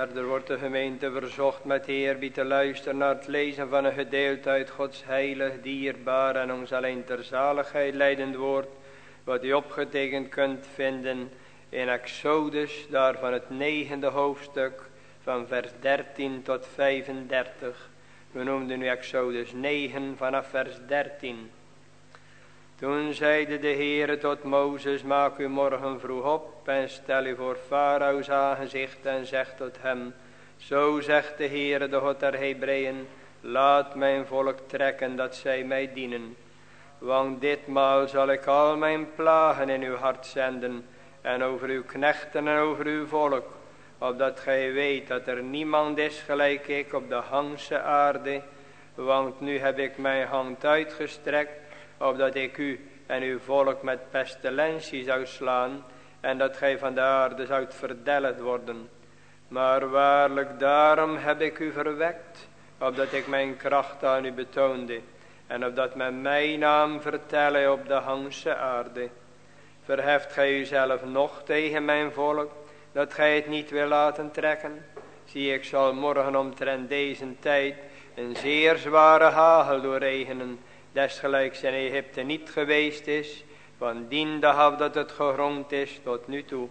Verder wordt de gemeente verzocht met eerbied te luisteren naar het lezen van een gedeelte uit Gods heilig, dierbaar en ons alleen ter zaligheid leidend woord, wat u opgetekend kunt vinden in Exodus, daarvan het negende hoofdstuk, van vers 13 tot 35. We noemden nu Exodus 9 vanaf vers 13. Toen zeide de Heere tot Mozes, maak u morgen vroeg op en stel u voor Farao's aangezicht en zeg tot hem, zo zegt de Heere de God der Hebreeën, laat mijn volk trekken dat zij mij dienen. Want ditmaal zal ik al mijn plagen in uw hart zenden en over uw knechten en over uw volk, opdat gij weet dat er niemand is gelijk ik op de hangse aarde, want nu heb ik mijn hand uitgestrekt opdat ik u en uw volk met pestilentie zou slaan, en dat gij van de aarde zoudt verdelgd worden. Maar waarlijk daarom heb ik u verwekt, opdat ik mijn kracht aan u betoonde, en opdat men mijn naam vertellen op de hangse aarde. Verheft gij uzelf nog tegen mijn volk, dat gij het niet wil laten trekken? Zie, ik zal morgen omtrent deze tijd een zeer zware hagel doorregenen, desgelijks in Egypte niet geweest is, van dien dag dat het gegrond is tot nu toe.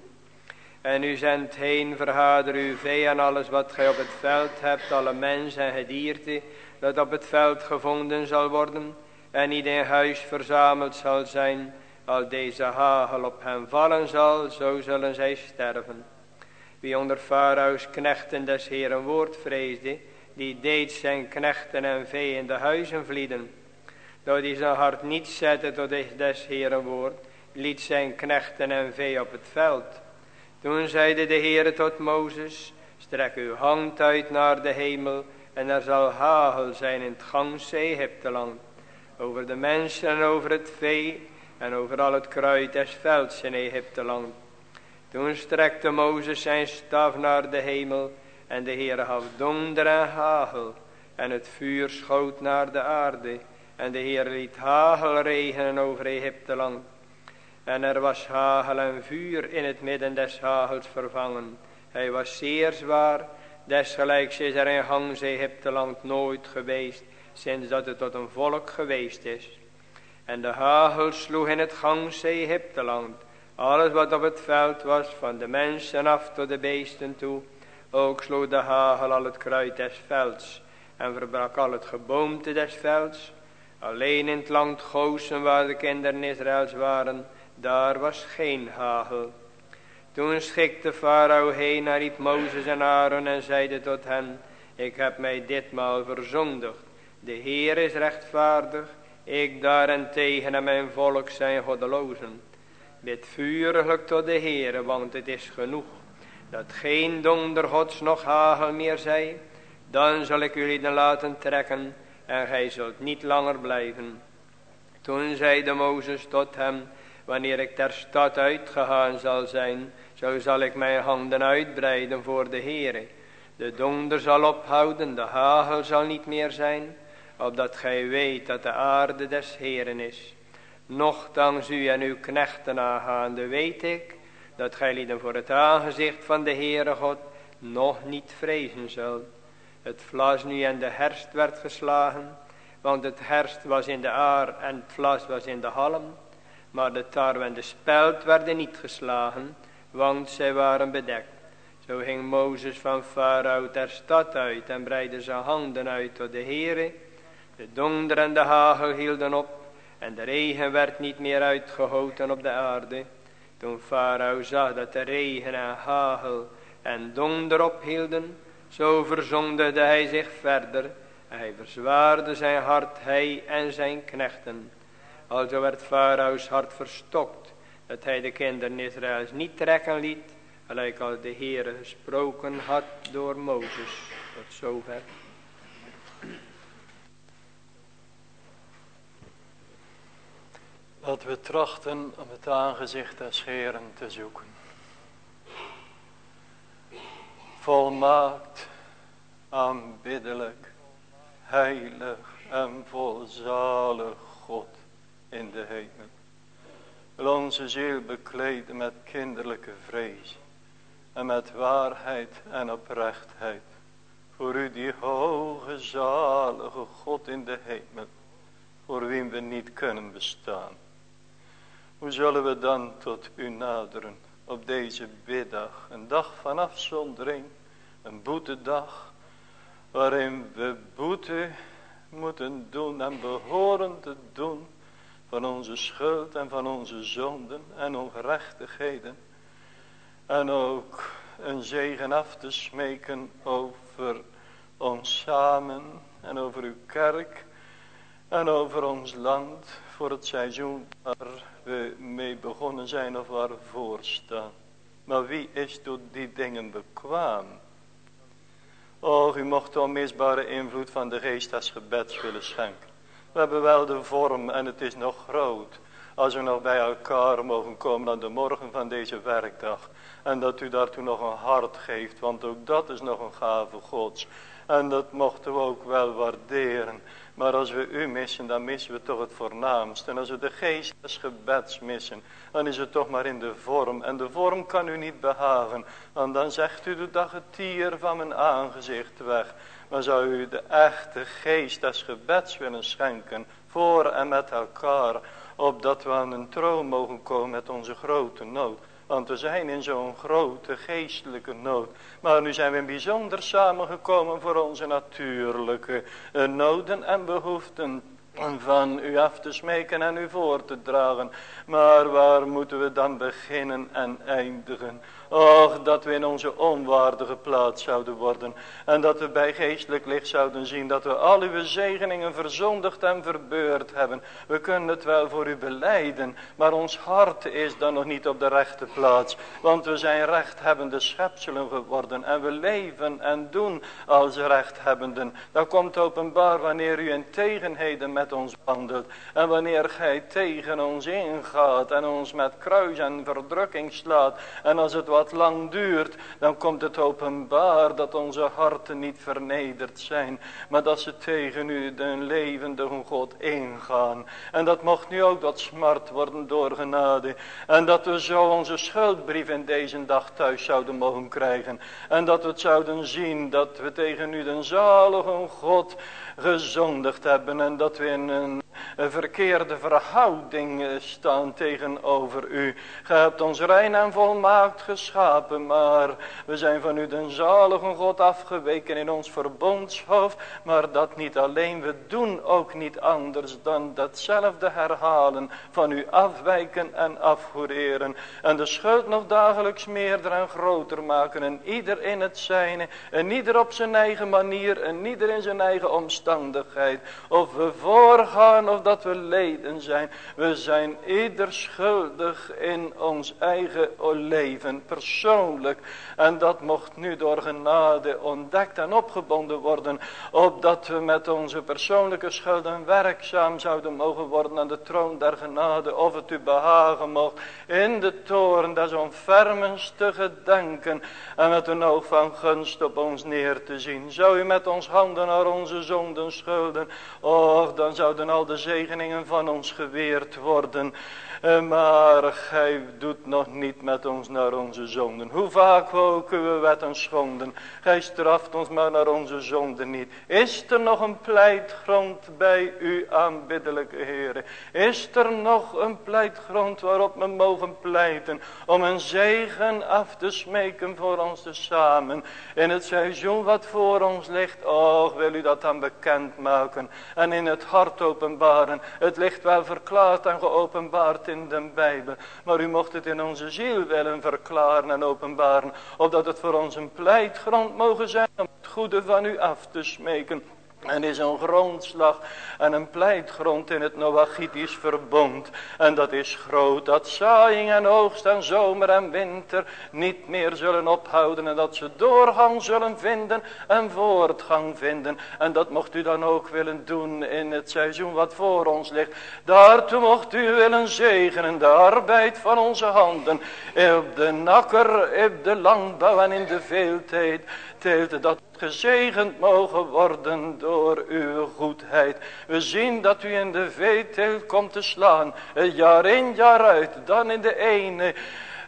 En u zendt heen, verhader uw vee en alles wat gij op het veld hebt, alle mensen en gedierte, dat op het veld gevonden zal worden, en niet in huis verzameld zal zijn, al deze hagel op hen vallen zal, zo zullen zij sterven. Wie onder Farao's knechten des Heeren woord vreesde, die deed zijn knechten en vee in de huizen vlieden, dat hij zijn hart niet zette tot des Heeren woord, liet zijn knechten en vee op het veld. Toen zeide de Heere tot Mozes, strek uw hand uit naar de hemel, en er zal hagel zijn in het ganse Egypteland, over de mensen en over het vee, en over al het kruid des velds in Egypteland. Toen strekte Mozes zijn staf naar de hemel, en de Heere gaf donder en hagel, en het vuur schoot naar de aarde, en de Heer liet hagel regenen over Egypte land. En er was hagel en vuur in het midden des hagels vervangen. Hij was zeer zwaar. Desgelijks is er in Egypte land nooit geweest. Sinds dat het tot een volk geweest is. En de hagel sloeg in het Gangs Egypte land. Alles wat op het veld was. Van de mensen af tot de beesten toe. Ook sloeg de hagel al het kruid des velds. En verbrak al het geboomte des velds. Alleen in het land Gozen waar de kinderen Israëls waren, daar was geen hagel. Toen schikte Farao heen naar riep Mozes en Aaron en zeide tot hen, ik heb mij ditmaal verzondigd. De Heer is rechtvaardig, ik daarentegen en mijn volk zijn goddelozen. Bid vuriglijk tot de Heere, want het is genoeg, dat geen donder gods nog hagel meer zij. Dan zal ik jullie dan laten trekken en gij zult niet langer blijven. Toen zeide Mozes tot hem, wanneer ik ter stad uitgegaan zal zijn, zo zal ik mijn handen uitbreiden voor de Heere. De donder zal ophouden, de hagel zal niet meer zijn, opdat gij weet dat de aarde des Heeren is. Nochtans u en uw knechten aangaande weet ik, dat gij lieden voor het aangezicht van de Heere God nog niet vrezen zult het vlas nu in de herfst werd geslagen, want het herfst was in de aar en het vlas was in de halm, maar de tarwe en de speld werden niet geslagen, want zij waren bedekt. Zo ging Mozes van Farao ter stad uit en breidde zijn handen uit tot de Heere. De donder en de hagel hielden op en de regen werd niet meer uitgehoten op de aarde. Toen Farao zag dat de regen en hagel en donder ophielden, zo verzondigde hij zich verder. Hij verzwaarde zijn hart, hij en zijn knechten. Alzo werd Farao's hart verstokt, dat hij de kinderen Israëls niet trekken liet, gelijk als de Heere gesproken had door Mozes. Tot zover. Dat we trachten om het aangezicht des Heeren te zoeken volmaakt, aanbiddelijk, heilig en volzalig God in de hemel. Wil onze ziel bekleden met kinderlijke vrees en met waarheid en oprechtheid. Voor u die hoge zalige God in de hemel, voor wie we niet kunnen bestaan. Hoe zullen we dan tot u naderen op deze biddag, een dag van afzondering, een boetedag, waarin we boete moeten doen en behoren te doen van onze schuld en van onze zonden en ongerechtigheden. En ook een zegen af te smeken over ons samen en over uw kerk en over ons land voor het seizoen waar we mee begonnen zijn of waar we voor staan. Maar wie is tot die dingen bekwaam? Och, u mocht de onmisbare invloed van de geest als gebeds willen schenken. We hebben wel de vorm en het is nog groot. Als we nog bij elkaar mogen komen aan de morgen van deze werkdag. En dat u daartoe nog een hart geeft, want ook dat is nog een gave gods. En dat mochten we ook wel waarderen. Maar als we u missen, dan missen we toch het voornaamste. En als we de geest des gebeds missen, dan is het toch maar in de vorm. En de vorm kan u niet behagen. Want dan zegt u de dag het tier van mijn aangezicht weg. Maar zou u de echte geest des gebeds willen schenken, voor en met elkaar. Opdat we aan een troon mogen komen met onze grote nood. Want we zijn in zo'n grote geestelijke nood. Maar nu zijn we bijzonder samengekomen voor onze natuurlijke eh, noden en behoeften van u af te smeken en u voor te dragen. Maar waar moeten we dan beginnen en eindigen? Och, dat we in onze onwaardige plaats zouden worden. En dat we bij geestelijk licht zouden zien dat we al uw zegeningen verzondigd en verbeurd hebben. We kunnen het wel voor u beleiden, maar ons hart is dan nog niet op de rechte plaats. Want we zijn rechthebbende schepselen geworden en we leven en doen als rechthebbenden. Dat komt openbaar wanneer u in tegenheden met ons wandelt. En wanneer gij tegen ons ingaat en ons met kruis en verdrukking slaat. En als het wat lang duurt, dan komt het openbaar dat onze harten niet vernederd zijn. Maar dat ze tegen u, de levende God, ingaan. En dat mocht nu ook dat smart worden door genade. En dat we zo onze schuldbrief in deze dag thuis zouden mogen krijgen. En dat we het zouden zien dat we tegen u, de zalige God, gezondigd hebben. En dat we in een verkeerde verhouding staan tegenover u. Ge hebt ons rein en volmaakt geschapen, maar we zijn van u den zalige God afgeweken in ons verbondshoofd. Maar dat niet alleen, we doen ook niet anders dan datzelfde herhalen van u afwijken en afgoederen. En de schuld nog dagelijks meerder en groter maken en ieder in het zijne en ieder op zijn eigen manier en ieder in zijn eigen omstandigheid. Of we voorgaan of dat we leden zijn. We zijn ieder schuldig in ons eigen leven, persoonlijk. En dat mocht nu door genade ontdekt en opgebonden worden. Opdat we met onze persoonlijke schulden werkzaam zouden mogen worden aan de troon der genade. Of het u behagen mocht in de toren des onfermens te gedenken. En met een oog van gunst op ons neer te zien. Zou u met ons handen naar onze zonden schulden. Och, dan zouden al de zegeningen van ons geweerd worden. Eh, maar gij doet nog niet met ons naar onze zonden. Hoe vaak ook we wet en schonden. Gij straft ons maar naar onze zonden niet. Is er nog een pleitgrond bij u aanbiddelijke heren? Is er nog een pleitgrond waarop we mogen pleiten. Om een zegen af te smeken voor ons te samen. In het seizoen wat voor ons ligt. Och wil u dat dan bekend maken. En in het hart openbaren. Het ligt wel verklaard en geopenbaard in de Bijbel. Maar u mocht het in onze ziel willen verklaren en openbaren. Opdat het voor ons een pleitgrond mogen zijn om het goede van u af te smeken. En is een grondslag en een pleitgrond in het Noachitisch verbond. En dat is groot, dat zaaiing en oogst en zomer en winter niet meer zullen ophouden. En dat ze doorgang zullen vinden en voortgang vinden. En dat mocht u dan ook willen doen in het seizoen wat voor ons ligt. Daartoe mocht u willen zegenen de arbeid van onze handen. Op de nakker, op de landbouw en in de veeltijd. Teelt dat gezegend mogen worden door uw goedheid. We zien dat u in de veeteelt komt te slaan, jaar in jaar uit, dan in de ene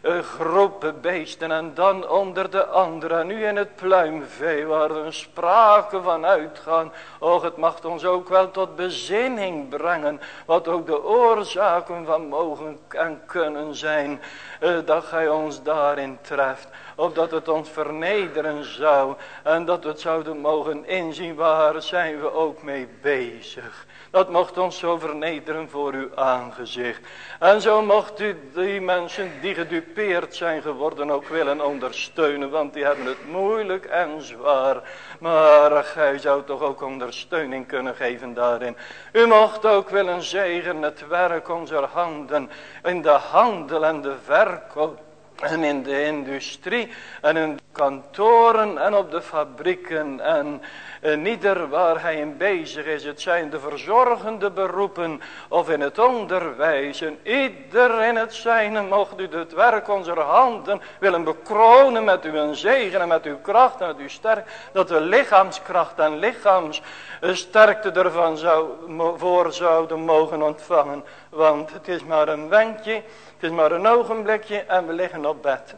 groepen beesten en dan onder de andere. Nu in het pluimvee waar er sprake van uitgaan. Och, het mag ons ook wel tot bezinning brengen. Wat ook de oorzaken van mogen en kunnen zijn. Uh, dat gij ons daarin treft. Opdat het ons vernederen zou. En dat we het zouden mogen inzien. Waar zijn we ook mee bezig. Dat mocht ons zo vernederen voor uw aangezicht. En zo mocht u die mensen die gedupeerd zijn geworden ook willen ondersteunen. Want die hebben het moeilijk en zwaar. Maar gij zou toch ook ondersteuning kunnen geven daarin. U mocht ook willen zegen het werk onze handen. In de handel en de verkoop. En in de industrie en in de kantoren en op de fabrieken en en ieder waar hij in bezig is, het zijn de verzorgende beroepen of in het onderwijs. En ieder in het zijne mocht u het werk onze handen willen bekronen met uw zegen en met uw kracht en met uw sterk. Dat we lichaamskracht en lichaamssterkte ervan zou, voor zouden mogen ontvangen. Want het is maar een wenkje, het is maar een ogenblikje en we liggen op bed.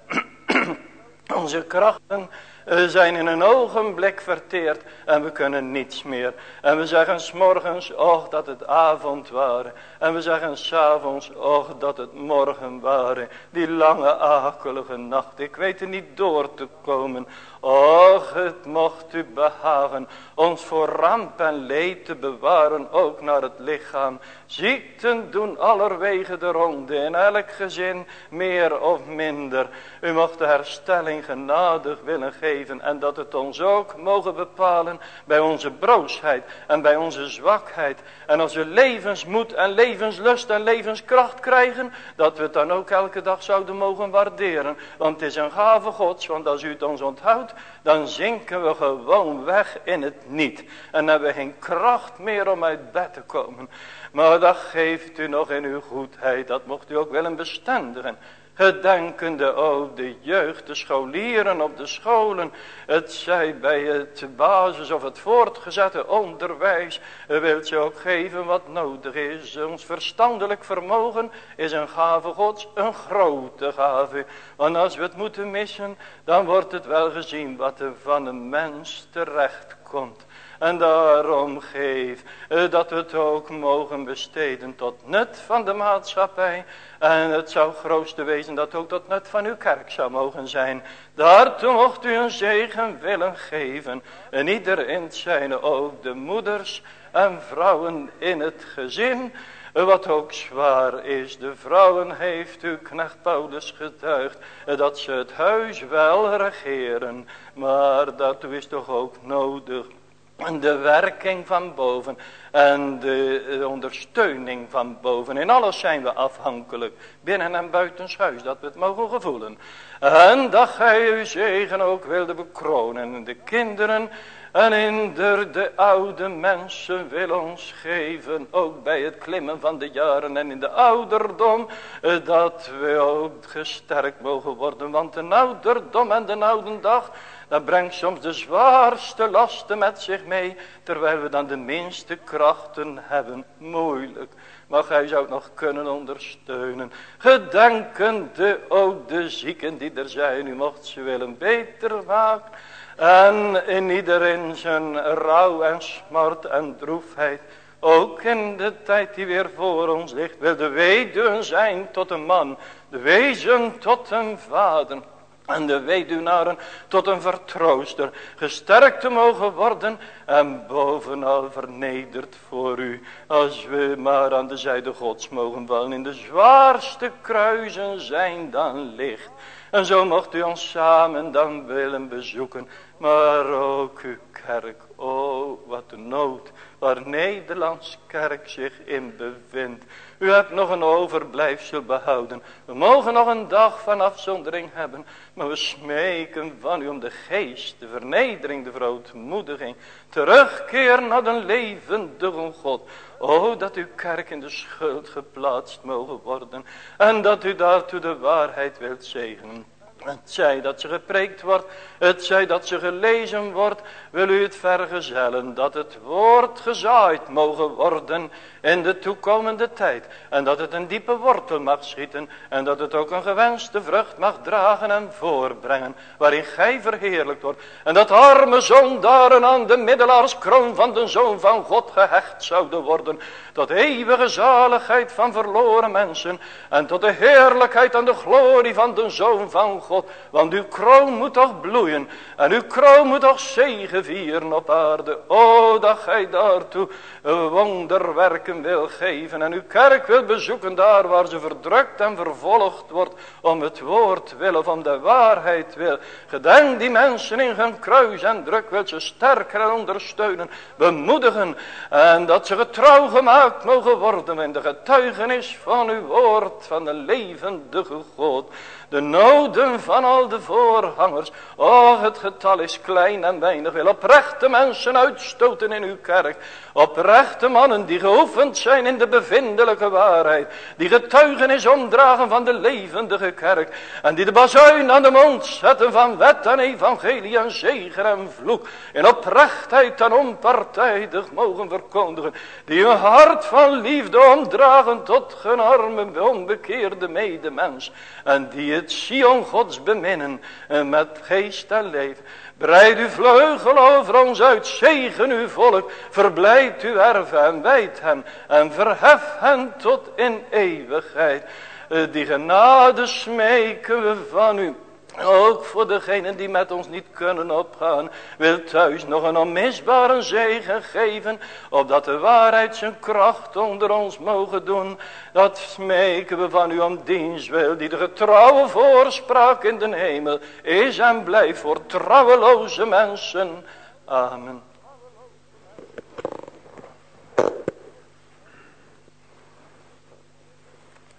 onze krachten zijn in een ogenblik verteerd en we kunnen niets meer. En we zeggen s'morgens, och dat het avond waren. En we zeggen s'avonds, och dat het morgen waren. Die lange akelige nacht, ik weet er niet door te komen. Och, het mocht u behagen ons voor ramp en leed te bewaren, ook naar het lichaam. Ziekten doen allerwege de ronde, in elk gezin meer of minder. U mocht de herstelling genadig willen geven en dat het ons ook mogen bepalen bij onze broosheid en bij onze zwakheid. En als we levensmoed en levenslust en levenskracht krijgen, dat we het dan ook elke dag zouden mogen waarderen. Want het is een gave gods, want als u het ons onthoudt, dan zinken we gewoon weg in het niet. En hebben we geen kracht meer om uit bed te komen. Maar dat geeft u nog in uw goedheid. Dat mocht u ook willen bestendigen. Gedenkende ook de jeugd, de scholieren op de scholen. Het zij bij het basis of het voortgezette onderwijs. Wilt je ook geven wat nodig is. Ons verstandelijk vermogen is een gave gods, een grote gave. Want als we het moeten missen, dan wordt het wel gezien wat er van een mens terecht komt. En daarom geef eh, dat we het ook mogen besteden tot nut van de maatschappij. En het zou grootste wezen dat ook tot nut van uw kerk zou mogen zijn. Daartoe mocht u een zegen willen geven. En ieder in zijn ook de moeders en vrouwen in het gezin. Wat ook zwaar is, de vrouwen heeft uw knecht Paulus getuigd, dat ze het huis wel regeren. Maar dat is toch ook nodig de werking van boven. En de ondersteuning van boven. In alles zijn we afhankelijk. Binnen en buitenshuis. Dat we het mogen gevoelen. En dat gij uw zegen ook wilde bekronen. De kinderen en in de oude mensen wil ons geven. Ook bij het klimmen van de jaren en in de ouderdom. Dat we ook gesterkt mogen worden. Want de ouderdom en de oude dag dat brengt soms de zwaarste lasten met zich mee. Terwijl we dan de minste krachten hebben. Moeilijk. Maar gij zou het nog kunnen ondersteunen. Gedenkende ook de zieken die er zijn. U mocht ze willen beter maken. En in iedereen zijn rouw en smart en droefheid. Ook in de tijd die weer voor ons ligt. Wil de weduwen zijn tot een man. De wezen tot een vader. En de weduwnaren tot een vertrooster gesterkt te mogen worden. En bovenal vernederd voor u. Als we maar aan de zijde gods mogen vallen. In de zwaarste kruisen zijn dan licht. En zo mocht u ons samen dan willen bezoeken. Maar ook uw kerk. Oh wat de nood waar Nederlands kerk zich in bevindt. U hebt nog een overblijfsel behouden. We mogen nog een dag van afzondering hebben. Maar we smeken van u om de geest, de vernedering, de verootmoediging. Terugkeer naar een levendige God. O, dat uw kerk in de schuld geplaatst mogen worden. En dat u daartoe de waarheid wilt zegenen. Het zij dat ze gepreekt wordt, het zij dat ze gelezen wordt, wil u het vergezellen dat het woord gezaaid mogen worden in de toekomende tijd. En dat het een diepe wortel mag schieten en dat het ook een gewenste vrucht mag dragen en voorbrengen, waarin gij verheerlijkt wordt. En dat arme zondaren aan de middelaarskroon van de Zoon van God gehecht zouden worden, tot eeuwige zaligheid van verloren mensen en tot de heerlijkheid en de glorie van de Zoon van God. Want uw kroon moet toch bloeien en uw kroon moet toch zegen vieren op aarde. O, dat gij daartoe wonderwerken wil geven en uw kerk wil bezoeken daar waar ze verdrukt en vervolgd wordt om het woord wil of om de waarheid wil. Gedenk die mensen in hun kruis en druk wil ze sterker en ondersteunen, bemoedigen en dat ze getrouw gemaakt mogen worden in de getuigenis van uw woord van de levendige God de noden van al de voorhangers. Oh, het getal is klein en weinig. Wil oprechte mensen uitstoten in uw kerk. Oprechte mannen die geoefend zijn in de bevindelijke waarheid. Die getuigenis omdragen van de levendige kerk. En die de bazuin aan de mond zetten van wet en evangelie en zegen en vloek. In oprechtheid en onpartijdig mogen verkondigen. Die een hart van liefde omdragen tot arme onbekeerde medemens. En die het Sion Gods beminnen met geest en leven. Breid uw vleugel over ons uit, zegen uw volk, verblijd uw erven en wijd hen en verhef hen tot in eeuwigheid. Eh, die genade smeken we van u. Ook voor degenen die met ons niet kunnen opgaan. Wil thuis nog een onmisbare zegen geven. Opdat de waarheid zijn kracht onder ons mogen doen. Dat smeken we van u om dienst wil. Die de getrouwe voorspraak in de hemel is en blijft voor trouweloze mensen. Amen.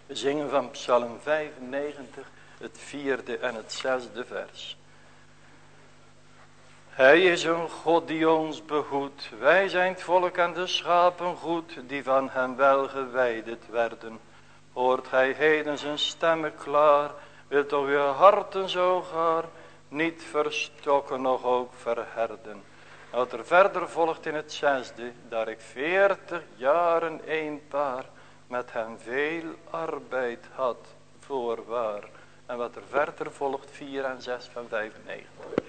We zingen van Psalm 95 het vierde en het zesde vers. Hij is een God die ons behoedt. Wij zijn het volk en de schapen goed, die van hem wel werden. Hoort gij heden zijn stemmen klaar, wilt toch uw harten zo gaar, niet verstokken, nog ook verherden. Wat er verder volgt in het zesde, daar ik veertig jaren een paar met hem veel arbeid had, voorwaar. En wat er verder volgt 4 en 6 van 95.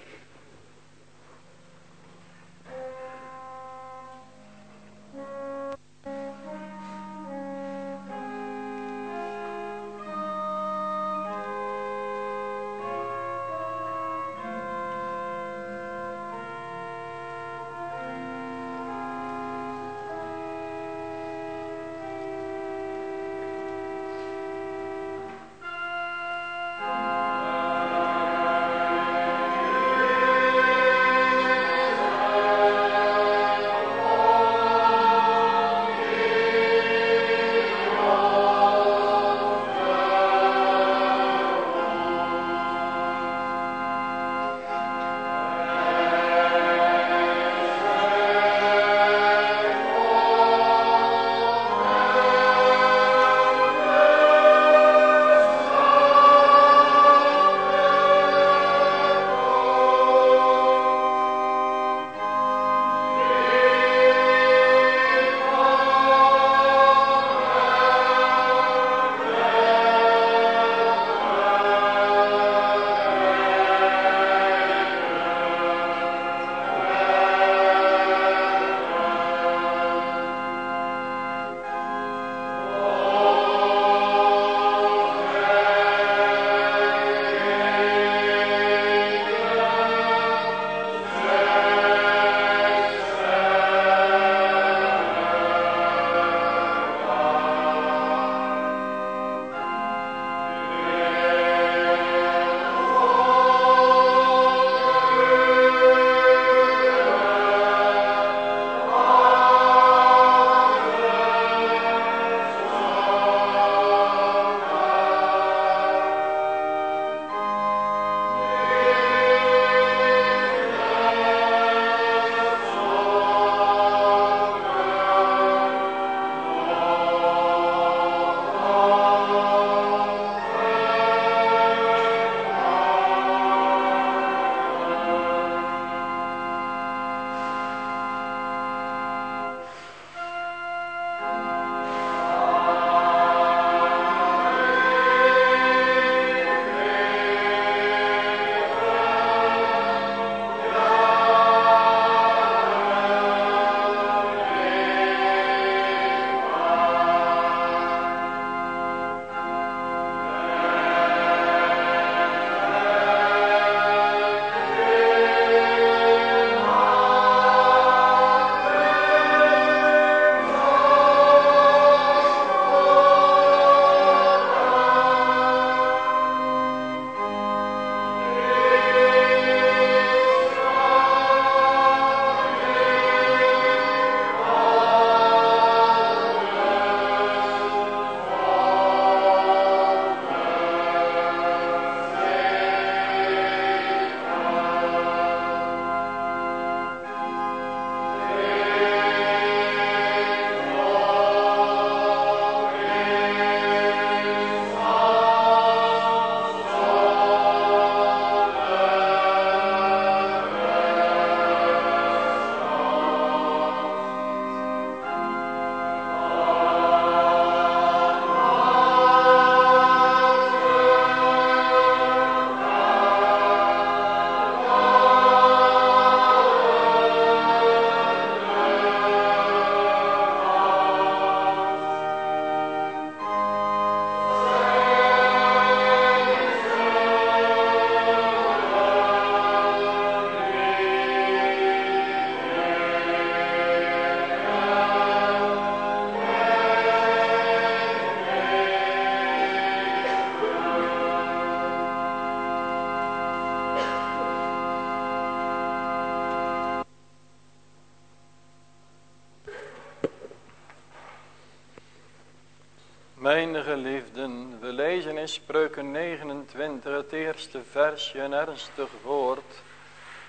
Een ernstig woord,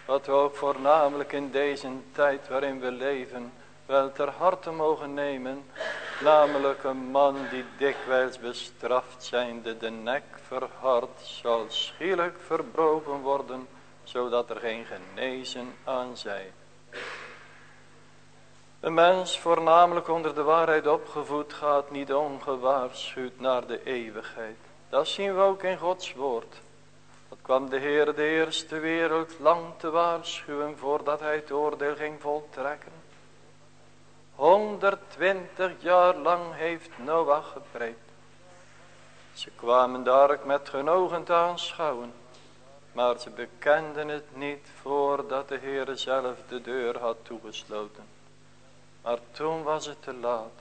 wat we ook voornamelijk in deze tijd waarin we leven, wel ter harte mogen nemen, namelijk een man die dikwijls bestraft zijnde de nek verhard, zal schielijk verbroken worden, zodat er geen genezen aan zij. Een mens, voornamelijk onder de waarheid opgevoed, gaat niet ongewaarschuwd naar de eeuwigheid. Dat zien we ook in Gods woord. Kwam de Heer de eerste wereld lang te waarschuwen voordat hij het oordeel ging voltrekken. 120 jaar lang heeft Noach gepreekt. Ze kwamen daar met hun ogen te aanschouwen. Maar ze bekenden het niet voordat de Heer zelf de deur had toegesloten. Maar toen was het te laat.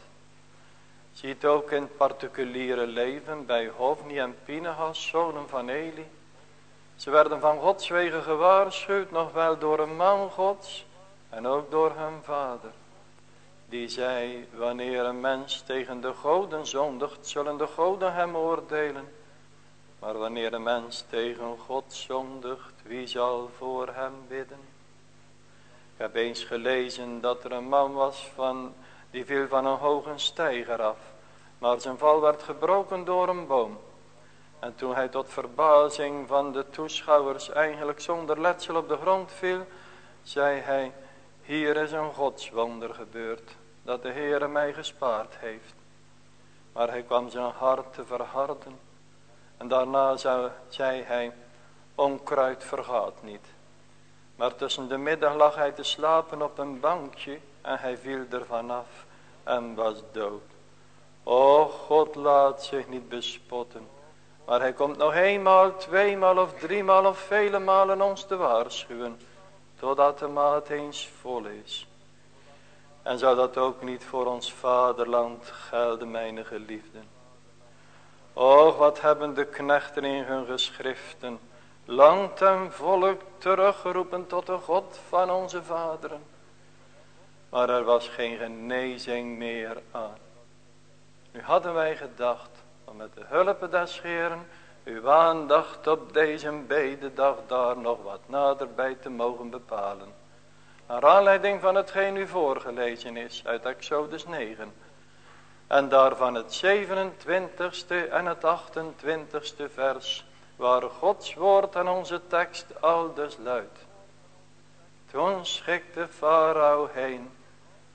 Ziet ook in het particuliere leven bij Hofni en Pinehas, zonen van Eli. Ze werden van Gods wegen gewaarschuwd, nog wel door een man Gods en ook door hun vader. Die zei, wanneer een mens tegen de goden zondigt, zullen de goden hem oordelen. Maar wanneer een mens tegen God zondigt, wie zal voor hem bidden? Ik heb eens gelezen dat er een man was van, die viel van een hoge steiger af. Maar zijn val werd gebroken door een boom. En toen hij tot verbazing van de toeschouwers eigenlijk zonder letsel op de grond viel, zei hij, hier is een godswonder gebeurd, dat de Heere mij gespaard heeft. Maar hij kwam zijn hart te verharden. En daarna zei hij, onkruid vergaat niet. Maar tussen de middag lag hij te slapen op een bankje en hij viel er vanaf en was dood. O God laat zich niet bespotten. Maar hij komt nog eenmaal, tweemaal of driemaal of vele malen ons te waarschuwen. Totdat de maat eens vol is. En zou dat ook niet voor ons vaderland gelden, mijn geliefden. Och, wat hebben de knechten in hun geschriften land en volk teruggeroepen tot de God van onze vaderen. Maar er was geen genezing meer aan. Nu hadden wij gedacht om met de hulp des Heeren uw aandacht op deze bededag daar nog wat naderbij te mogen bepalen. Naar aanleiding van hetgeen u voorgelezen is uit Exodus 9. En daarvan het 27ste en het 28ste vers waar Gods woord en onze tekst al dus luidt. Toen schikte Farao heen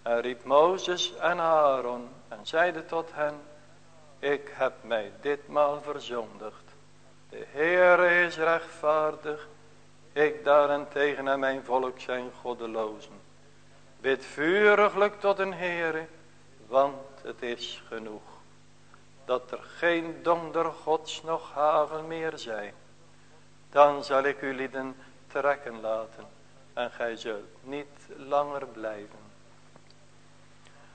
en riep Mozes en Aaron en zeide tot hen, ik heb mij ditmaal verzondigd. De Heere is rechtvaardig, ik daarentegen en mijn volk zijn goddelozen. Bid vuriglijk tot een Heere, want het is genoeg dat er geen donder gods nog meer zijn. Dan zal ik u lieden trekken laten en gij zult niet langer blijven.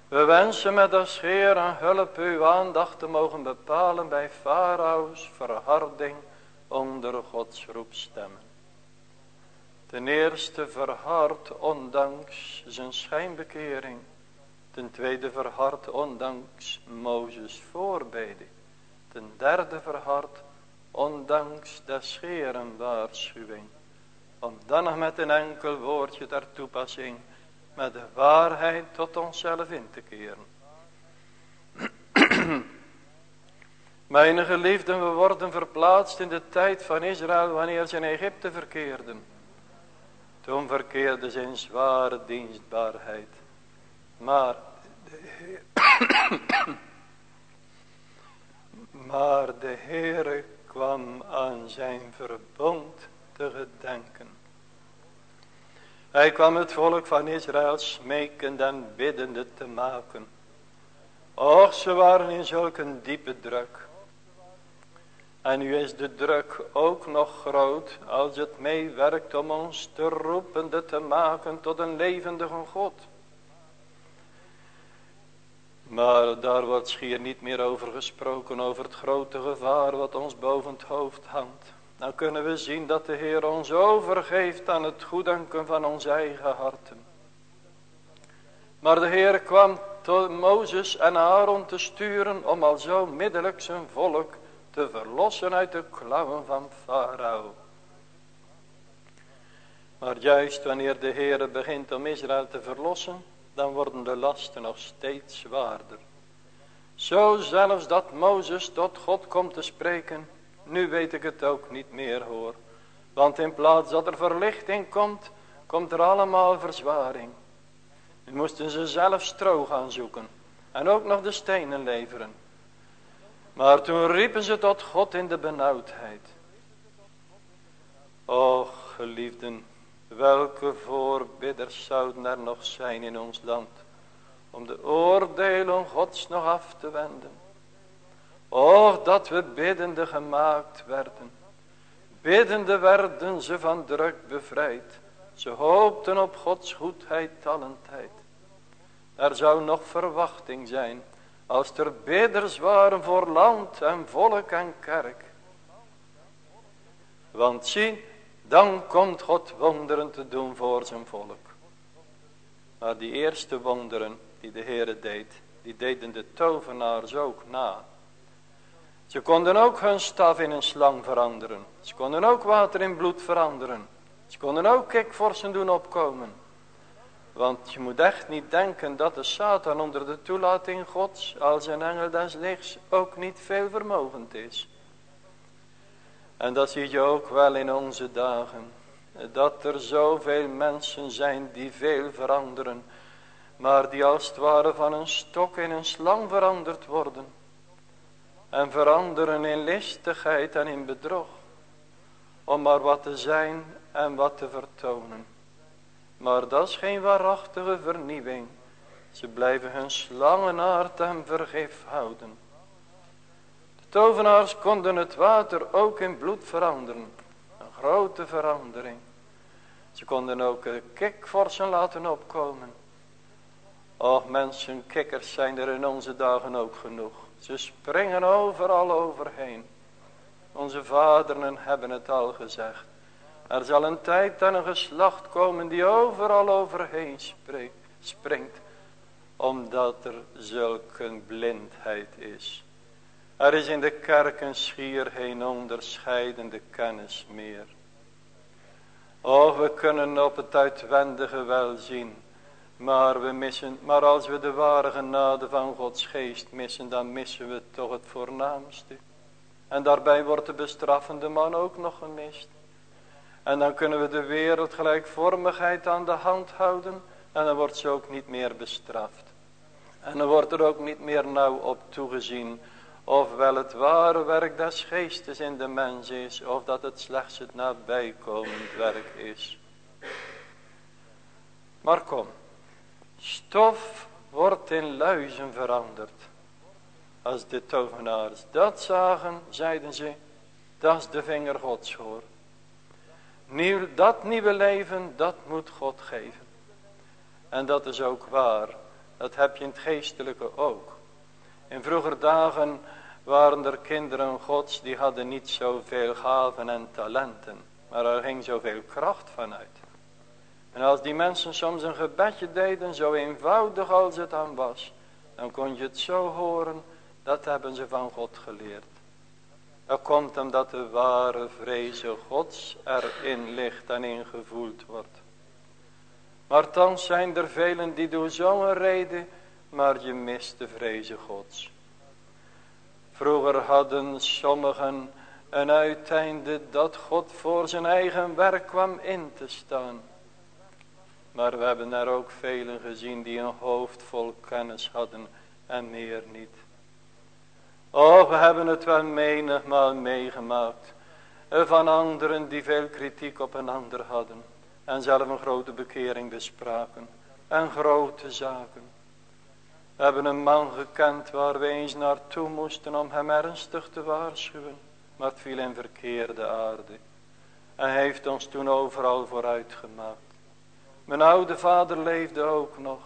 We wensen met als Heer hulp uw aandacht te mogen bepalen bij Farao's verharding onder Gods roepstemmen. Ten eerste verhard ondanks zijn schijnbekering Ten tweede verhard ondanks Mozes voorbeden. Ten derde verhard ondanks des scheren waarschuwing. Om dan nog met een enkel woordje ter toepassing met de waarheid tot onszelf in te keren. Mijn geliefden, we worden verplaatst in de tijd van Israël wanneer ze in Egypte verkeerden. Toen verkeerden ze in zware dienstbaarheid. Maar de Heer, maar de Heere kwam aan zijn verbond te gedenken. Hij kwam het volk van Israël smekend en biddende te maken. Och, ze waren in zulke diepe druk. En nu is de druk ook nog groot als het meewerkt om ons te roepende te maken tot een levendige God. Maar daar wordt schier niet meer over gesproken, over het grote gevaar wat ons boven het hoofd hangt. Nou kunnen we zien dat de Heer ons overgeeft aan het goedenken van onze eigen harten. Maar de Heer kwam tot Mozes en Aaron te sturen om al zo middelijk zijn volk te verlossen uit de klauwen van Farao. Maar juist wanneer de Heere begint om Israël te verlossen, dan worden de lasten nog steeds zwaarder. Zo zelfs dat Mozes tot God komt te spreken, nu weet ik het ook niet meer hoor. Want in plaats dat er verlichting komt, komt er allemaal verzwaring. Nu moesten ze zelf stro gaan zoeken en ook nog de stenen leveren. Maar toen riepen ze tot God in de benauwdheid. Och geliefden, welke voorbidders zouden er nog zijn in ons land. Om de oordelen gods nog af te wenden. Och dat we biddende gemaakt werden. Biddende werden ze van druk bevrijd. Ze hoopten op Gods goedheid talentijd. Er zou nog verwachting zijn als er bidders waren voor land en volk en kerk. Want zie, dan komt God wonderen te doen voor zijn volk. Maar die eerste wonderen die de Heere deed, die deden de tovenaars ook na. Ze konden ook hun staf in een slang veranderen. Ze konden ook water in bloed veranderen. Ze konden ook kikvorsen doen opkomen. Want je moet echt niet denken dat de Satan onder de toelating gods als een engel des lichts ook niet veel vermogend is. En dat zie je ook wel in onze dagen. Dat er zoveel mensen zijn die veel veranderen. Maar die als het ware van een stok in een slang veranderd worden. En veranderen in listigheid en in bedrog. Om maar wat te zijn en wat te vertonen. Maar dat is geen waarachtige vernieuwing. Ze blijven hun slangenaard en vergif houden. De tovenaars konden het water ook in bloed veranderen. Een grote verandering. Ze konden ook kikvorsen laten opkomen. Och mensen, kikkers zijn er in onze dagen ook genoeg. Ze springen overal overheen. Onze vaderen hebben het al gezegd. Er zal een tijd en een geslacht komen die overal overheen springt. Omdat er zulke blindheid is. Er is in de kerken schier geen onderscheidende kennis meer. Oh, we kunnen op het uitwendige wel zien. Maar, we missen, maar als we de ware genade van Gods geest missen, dan missen we toch het voornaamste. En daarbij wordt de bestraffende man ook nog gemist. En dan kunnen we de wereldgelijkvormigheid aan de hand houden. En dan wordt ze ook niet meer bestraft. En dan wordt er ook niet meer nauw op toegezien. Of wel het ware werk des geestes in de mens is. Of dat het slechts het nabijkomend werk is. Maar kom. Stof wordt in luizen veranderd. Als de tovenaars dat zagen, zeiden ze, dat is de vinger gods hoor. Nieuw, dat nieuwe leven, dat moet God geven. En dat is ook waar. Dat heb je in het geestelijke ook. In vroeger dagen waren er kinderen gods die hadden niet zoveel gaven en talenten. Maar er ging zoveel kracht vanuit. En als die mensen soms een gebedje deden, zo eenvoudig als het dan was. Dan kon je het zo horen, dat hebben ze van God geleerd. Dat komt omdat de ware vreze gods erin ligt en ingevoeld wordt. Maar thans zijn er velen die doen zo'n reden, maar je mist de vreze gods. Vroeger hadden sommigen een uiteinde dat God voor zijn eigen werk kwam in te staan. Maar we hebben er ook velen gezien die een hoofd vol kennis hadden en meer niet. Oh, we hebben het wel menigmaal meegemaakt. Van anderen die veel kritiek op een ander hadden. En zelf een grote bekering bespraken. En grote zaken. We hebben een man gekend waar we eens naartoe moesten om hem ernstig te waarschuwen. Maar het viel in verkeerde aarde. En heeft ons toen overal vooruit gemaakt. Mijn oude vader leefde ook nog.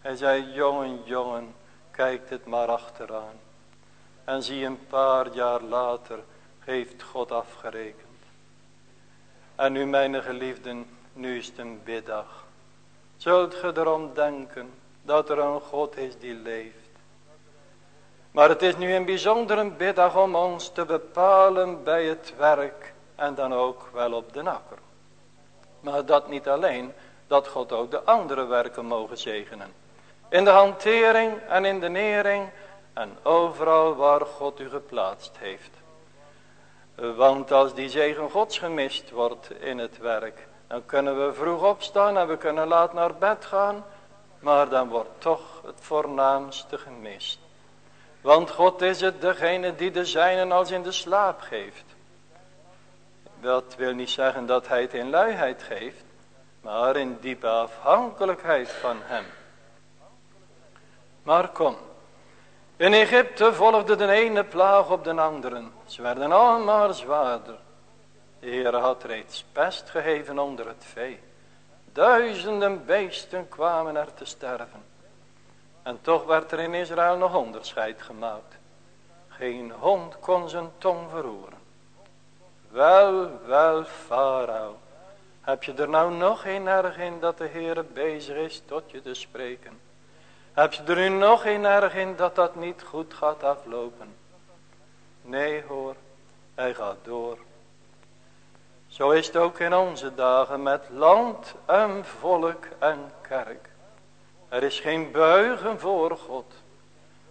Hij zei, jongen, jongen, kijk het maar achteraan. En zie een paar jaar later heeft God afgerekend. En nu mijn geliefden, nu is het een biddag. Zult ge erom denken dat er een God is die leeft. Maar het is nu een bijzondere biddag om ons te bepalen bij het werk en dan ook wel op de nakker. Maar dat niet alleen, dat God ook de andere werken mogen zegenen. In de hantering en in de nering en overal waar God u geplaatst heeft. Want als die zegen gods gemist wordt in het werk, dan kunnen we vroeg opstaan en we kunnen laat naar bed gaan, maar dan wordt toch het voornaamste gemist. Want God is het degene die de zijnen als in de slaap geeft. Dat wil niet zeggen dat hij het in luiheid geeft, maar in diepe afhankelijkheid van hem. Maar kom, in Egypte volgde de ene plaag op de andere. Ze werden allemaal zwaarder. De Heer had reeds pest gegeven onder het vee. Duizenden beesten kwamen er te sterven. En toch werd er in Israël nog onderscheid gemaakt. Geen hond kon zijn tong verroeren. Wel, wel, farao. Heb je er nou nog geen erg in dat de Heer bezig is tot je te spreken? Heb je er nu nog geen erg in dat dat niet goed gaat aflopen? Nee hoor, hij gaat door. Zo is het ook in onze dagen met land en volk en kerk. Er is geen buigen voor God.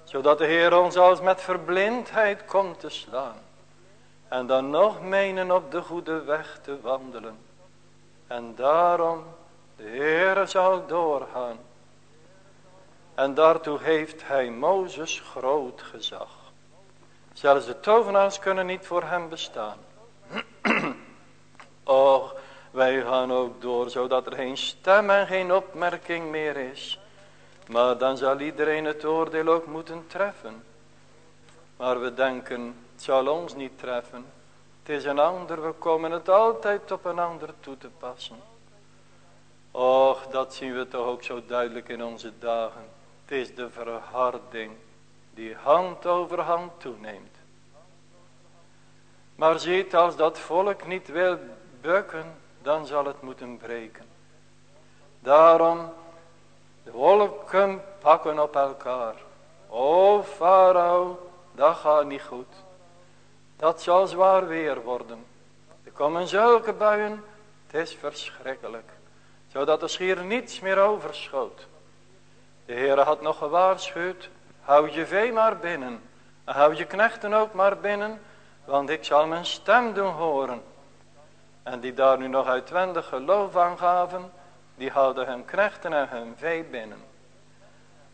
Zodat de Heer ons als met verblindheid komt te slaan. En dan nog menen op de goede weg te wandelen. En daarom, de Heer zal doorgaan. En daartoe heeft hij Mozes groot gezag. Zelfs de tovenaars kunnen niet voor hem bestaan. Och, wij gaan ook door, zodat er geen stem en geen opmerking meer is. Maar dan zal iedereen het oordeel ook moeten treffen. Maar we denken, het zal ons niet treffen. Is een ander, we komen het altijd op een ander toe te passen. Och, dat zien we toch ook zo duidelijk in onze dagen. Het is de verharding die hand over hand toeneemt. Maar ziet, als dat volk niet wil bukken, dan zal het moeten breken. Daarom, de wolken pakken op elkaar. O farao, dat gaat niet goed. Dat zal zwaar weer worden. Er komen zulke buien, het is verschrikkelijk. Zodat er schier niets meer overschoot. De Heer had nog gewaarschuwd, houd je vee maar binnen. En houd je knechten ook maar binnen, want ik zal mijn stem doen horen. En die daar nu nog uitwendig geloof aan gaven, die houden hun knechten en hun vee binnen.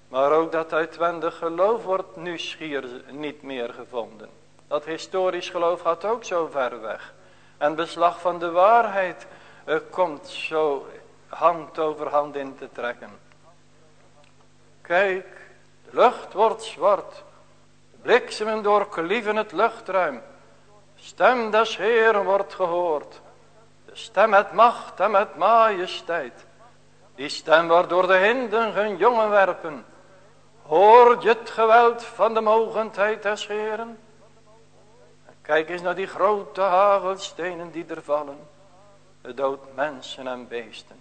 Maar ook dat uitwendig geloof wordt nu schier niet meer gevonden. Dat historisch geloof gaat ook zo ver weg. En beslag van de waarheid uh, komt zo hand over hand in te trekken. Kijk, de lucht wordt zwart. De bliksemen doorklieven het luchtruim. Stem des Heeren wordt gehoord. De stem met macht en met majesteit. Die stem waardoor de hinden hun jongen werpen. Hoor je het geweld van de mogendheid des Heeren? Kijk eens naar die grote hagelstenen die er vallen. Het doodt mensen en beesten.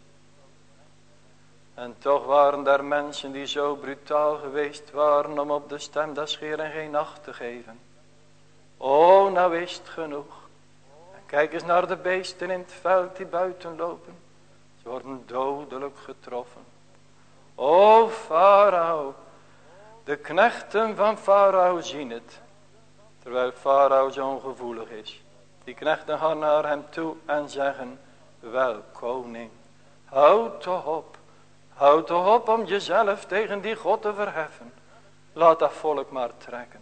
En toch waren daar mensen die zo brutaal geweest waren om op de stem des geen acht te geven. O, nou is het genoeg. kijk eens naar de beesten in het veld die buiten lopen. Ze worden dodelijk getroffen. O, Farao. De knechten van Farao zien het. Terwijl Farao zo ongevoelig is. Die knechten gaan naar hem toe en zeggen. Wel koning. Houd toch op. Houd toch op om jezelf tegen die God te verheffen. Laat dat volk maar trekken.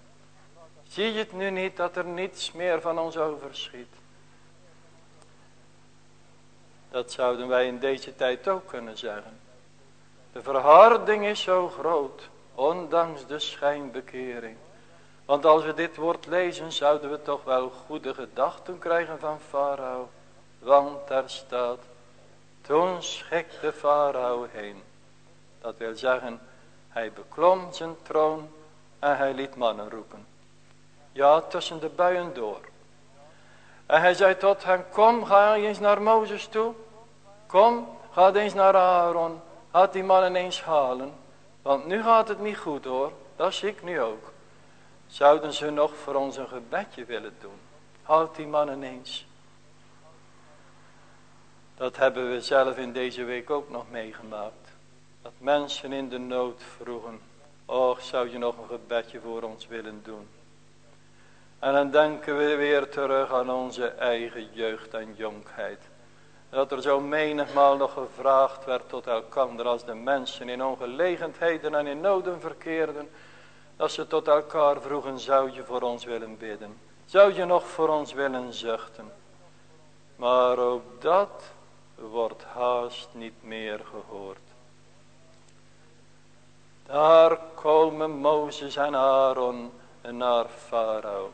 Zie je het nu niet dat er niets meer van ons overschiet? Dat zouden wij in deze tijd ook kunnen zeggen. De verharding is zo groot, ondanks de schijnbekering. Want als we dit woord lezen, zouden we toch wel goede gedachten krijgen van Farao. Want daar staat, toen schikte Farao heen. Dat wil zeggen, hij beklom zijn troon en hij liet mannen roepen. Ja, tussen de buien door. En hij zei tot hen, kom, ga eens naar Mozes toe. Kom, ga eens naar Aaron. Ga die mannen eens halen. Want nu gaat het niet goed hoor. Dat zie ik nu ook. Zouden ze nog voor ons een gebedje willen doen? Houd die mannen eens. Dat hebben we zelf in deze week ook nog meegemaakt. Dat mensen in de nood vroegen. Och, zou je nog een gebedje voor ons willen doen? En dan denken we weer terug aan onze eigen jeugd en jonkheid. Dat er zo menigmaal nog gevraagd werd tot elkaar als de mensen in ongelegenheden en in noden verkeerden. Dat ze tot elkaar vroegen, zou je voor ons willen bidden? Zou je nog voor ons willen zuchten? Maar ook dat wordt haast niet meer gehoord. Daar komen Mozes en Aaron naar Farao.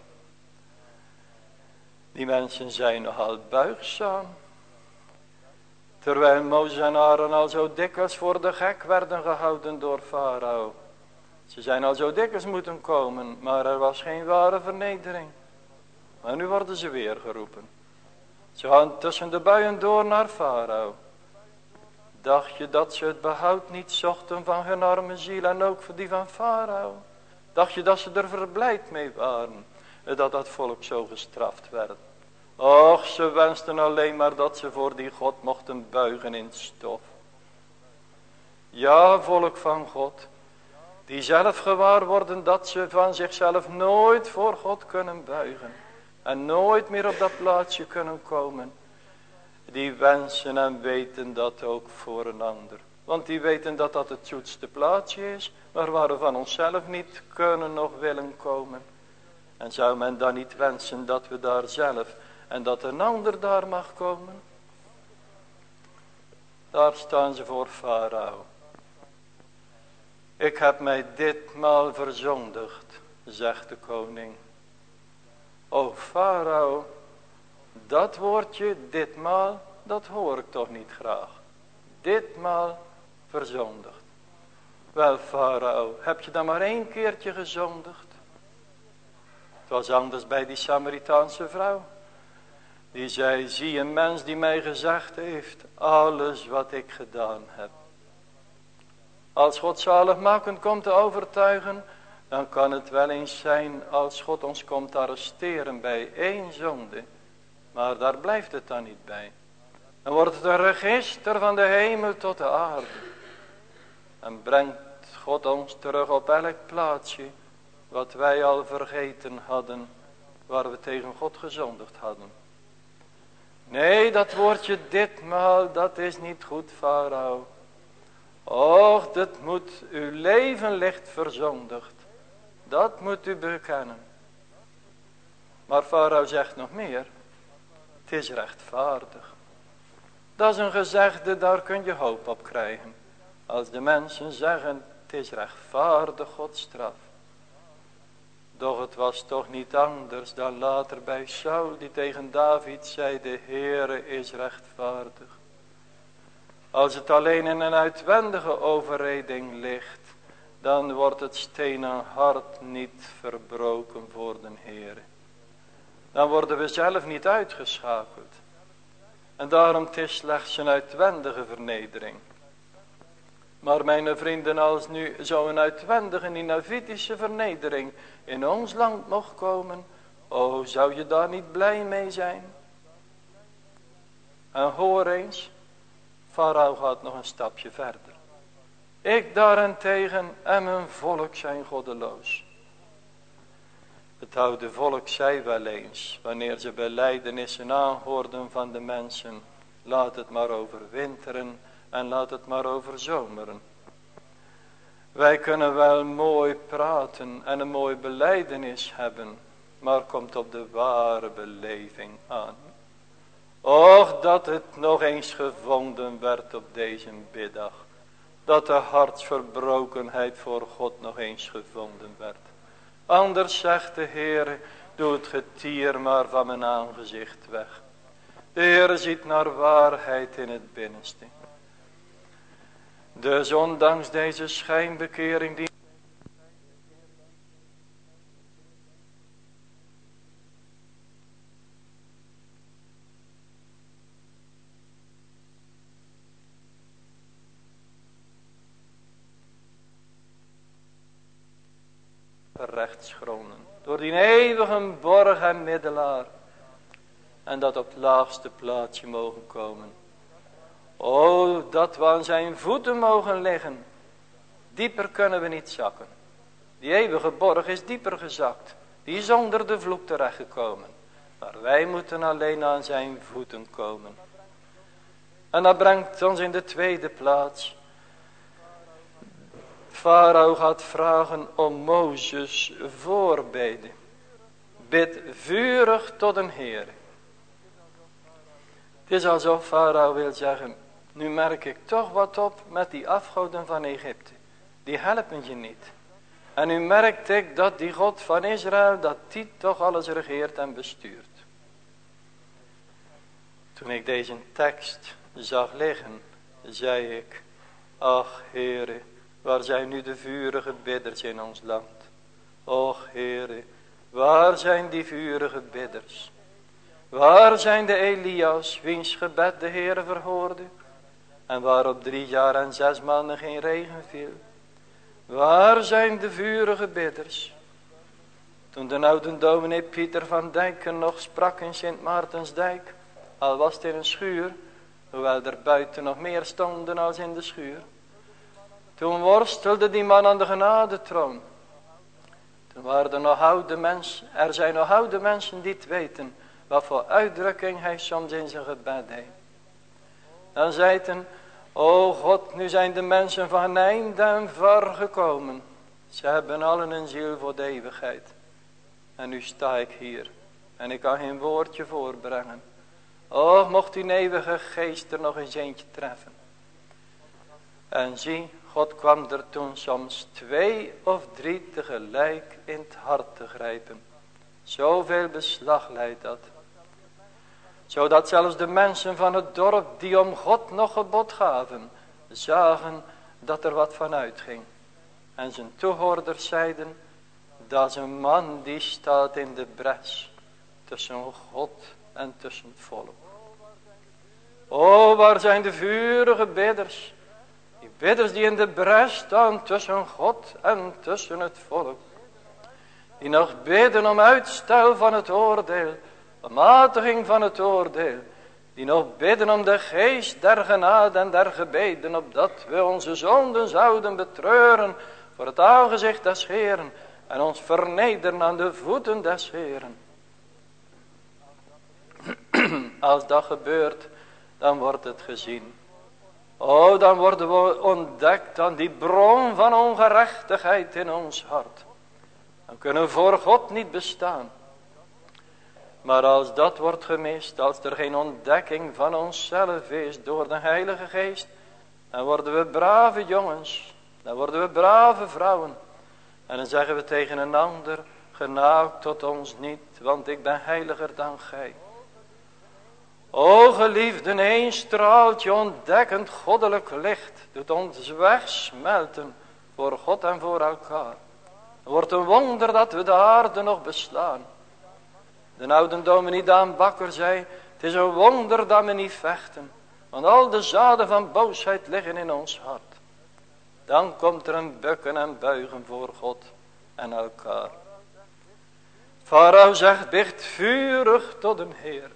Die mensen zijn nogal buigzaam. Terwijl Mozes en Aaron al zo dikwijls voor de gek werden gehouden door Farao. Ze zijn al zo dikwijls moeten komen, maar er was geen ware vernedering. Maar nu worden ze weer geroepen. Ze gaan tussen de buien door naar Farao. Dacht je dat ze het behoud niet zochten van hun arme ziel en ook voor die van Farao? Dacht je dat ze er verblijd mee waren? Dat dat volk zo gestraft werd. Och, ze wensten alleen maar dat ze voor die God mochten buigen in stof. Ja, volk van God, die zelf gewaar worden dat ze van zichzelf nooit voor God kunnen buigen. En nooit meer op dat plaatsje kunnen komen. Die wensen en weten dat ook voor een ander. Want die weten dat dat het zoetste plaatsje is. Maar waar we van onszelf niet kunnen nog willen komen. En zou men dan niet wensen dat we daar zelf en dat een ander daar mag komen? Daar staan ze voor Farao. Ik heb mij ditmaal verzondigd, zegt de koning. O Farao, dat woordje ditmaal, dat hoor ik toch niet graag. Ditmaal verzondigd. Wel Farao, heb je dan maar één keertje gezondigd? Het was anders bij die Samaritaanse vrouw. Die zei, zie een mens die mij gezegd heeft, alles wat ik gedaan heb. Als God zaligmakend komt te overtuigen, dan kan het wel eens zijn als God ons komt arresteren bij één zonde. Maar daar blijft het dan niet bij. Dan wordt het een register van de hemel tot de aarde. En brengt God ons terug op elk plaatsje wat wij al vergeten hadden, waar we tegen God gezondigd hadden. Nee, dat woordje ditmaal, dat is niet goed, Farao. Och, dat moet uw leven licht verzondigd. Dat moet u bekennen. Maar Farao zegt nog meer. Het is rechtvaardig. Dat is een gezegde, daar kun je hoop op krijgen. Als de mensen zeggen, het is rechtvaardig Gods straf. Doch het was toch niet anders dan later bij Saul die tegen David zei, de Heere is rechtvaardig. Als het alleen in een uitwendige overreding ligt, dan wordt het stenen hart niet verbroken voor de Heer. Dan worden we zelf niet uitgeschakeld. En daarom het is slechts een uitwendige vernedering. Maar mijn vrienden, als nu zo'n uitwendige Ninavitische vernedering in ons land mocht komen, oh, zou je daar niet blij mee zijn? En hoor eens, Farao gaat nog een stapje verder. Ik daarentegen en mijn volk zijn goddeloos. Het oude volk zei wel eens, wanneer ze beleidenissen aanhoorden van de mensen, laat het maar overwinteren en laat het maar overzomeren. Wij kunnen wel mooi praten en een mooi beleidenis hebben, maar komt op de ware beleving aan. Och, dat het nog eens gevonden werd op deze biddag. Dat de hartsverbrokenheid voor God nog eens gevonden werd. Anders zegt de Heer, doe het getier maar van mijn aangezicht weg. De Heer ziet naar waarheid in het binnenste. Dus ondanks deze schijnbekering die Door die eeuwige borg en middelaar. En dat op het laagste plaatsje mogen komen. O, dat we aan zijn voeten mogen liggen. Dieper kunnen we niet zakken. Die eeuwige borg is dieper gezakt. Die is onder de vloek terechtgekomen. Maar wij moeten alleen aan zijn voeten komen. En dat brengt ons in de tweede plaats. Farao gaat vragen om Mozes voorbeden. Bid vurig tot een Heer. Het is alsof Farao wil zeggen, nu merk ik toch wat op met die afgoden van Egypte. Die helpen je niet. En nu merkte ik dat die God van Israël, dat die toch alles regeert en bestuurt. Toen ik deze tekst zag liggen, zei ik, ach Heere, waar zijn nu de vurige bidders in ons land? Och Heere, waar zijn die vurige bidders? Waar zijn de Elias, wiens gebed de Heere verhoorde? En waarop drie jaar en zes maanden geen regen viel? Waar zijn de vurige bidders? Toen de oude dominee Pieter van Dijken nog sprak in Sint Maartensdijk, al was het in een schuur, hoewel er buiten nog meer stonden als in de schuur. Toen worstelde die man aan de genadetroon. Toen waren er nog oude mensen, er zijn nog oude mensen die het weten, wat voor uitdrukking hij soms in zijn gebed deed. Dan zei het O God, nu zijn de mensen van eind en ver gekomen. Ze hebben allen een ziel voor de eeuwigheid. En nu sta ik hier. En ik kan geen woordje voorbrengen. O, mocht die eeuwige geest er nog eens eentje treffen. En zie, God kwam er toen soms twee of drie tegelijk in het hart te grijpen. Zoveel beslag leidt dat zodat zelfs de mensen van het dorp die om God nog gebod gaven, zagen dat er wat van uitging. En zijn toehoorders zeiden, dat is een man die staat in de bres tussen God en tussen het volk. O, waar zijn de vurige bidders, die bidders die in de bres staan tussen God en tussen het volk. Die nog bidden om uitstel van het oordeel matiging van het oordeel, die nog bidden om de geest der genade en der gebeden, opdat we onze zonden zouden betreuren voor het aangezicht des Heeren en ons vernederen aan de voeten des Heeren. Als dat gebeurt, dan wordt het gezien. Oh, dan worden we ontdekt aan die bron van ongerechtigheid in ons hart. Dan kunnen we voor God niet bestaan. Maar als dat wordt gemist, als er geen ontdekking van onszelf is door de Heilige Geest, dan worden we brave jongens, dan worden we brave vrouwen. En dan zeggen we tegen een ander, genaakt tot ons niet, want ik ben heiliger dan gij. O geliefden, een straaltje ontdekkend goddelijk licht doet ons wegsmelten voor God en voor elkaar. Het wordt een wonder dat we de aarde nog beslaan. De oude dominee Daan Bakker zei, het is een wonder dat we niet vechten. Want al de zaden van boosheid liggen in ons hart. Dan komt er een bukken en buigen voor God en elkaar. Farao zegt, bicht vurig tot een Heer.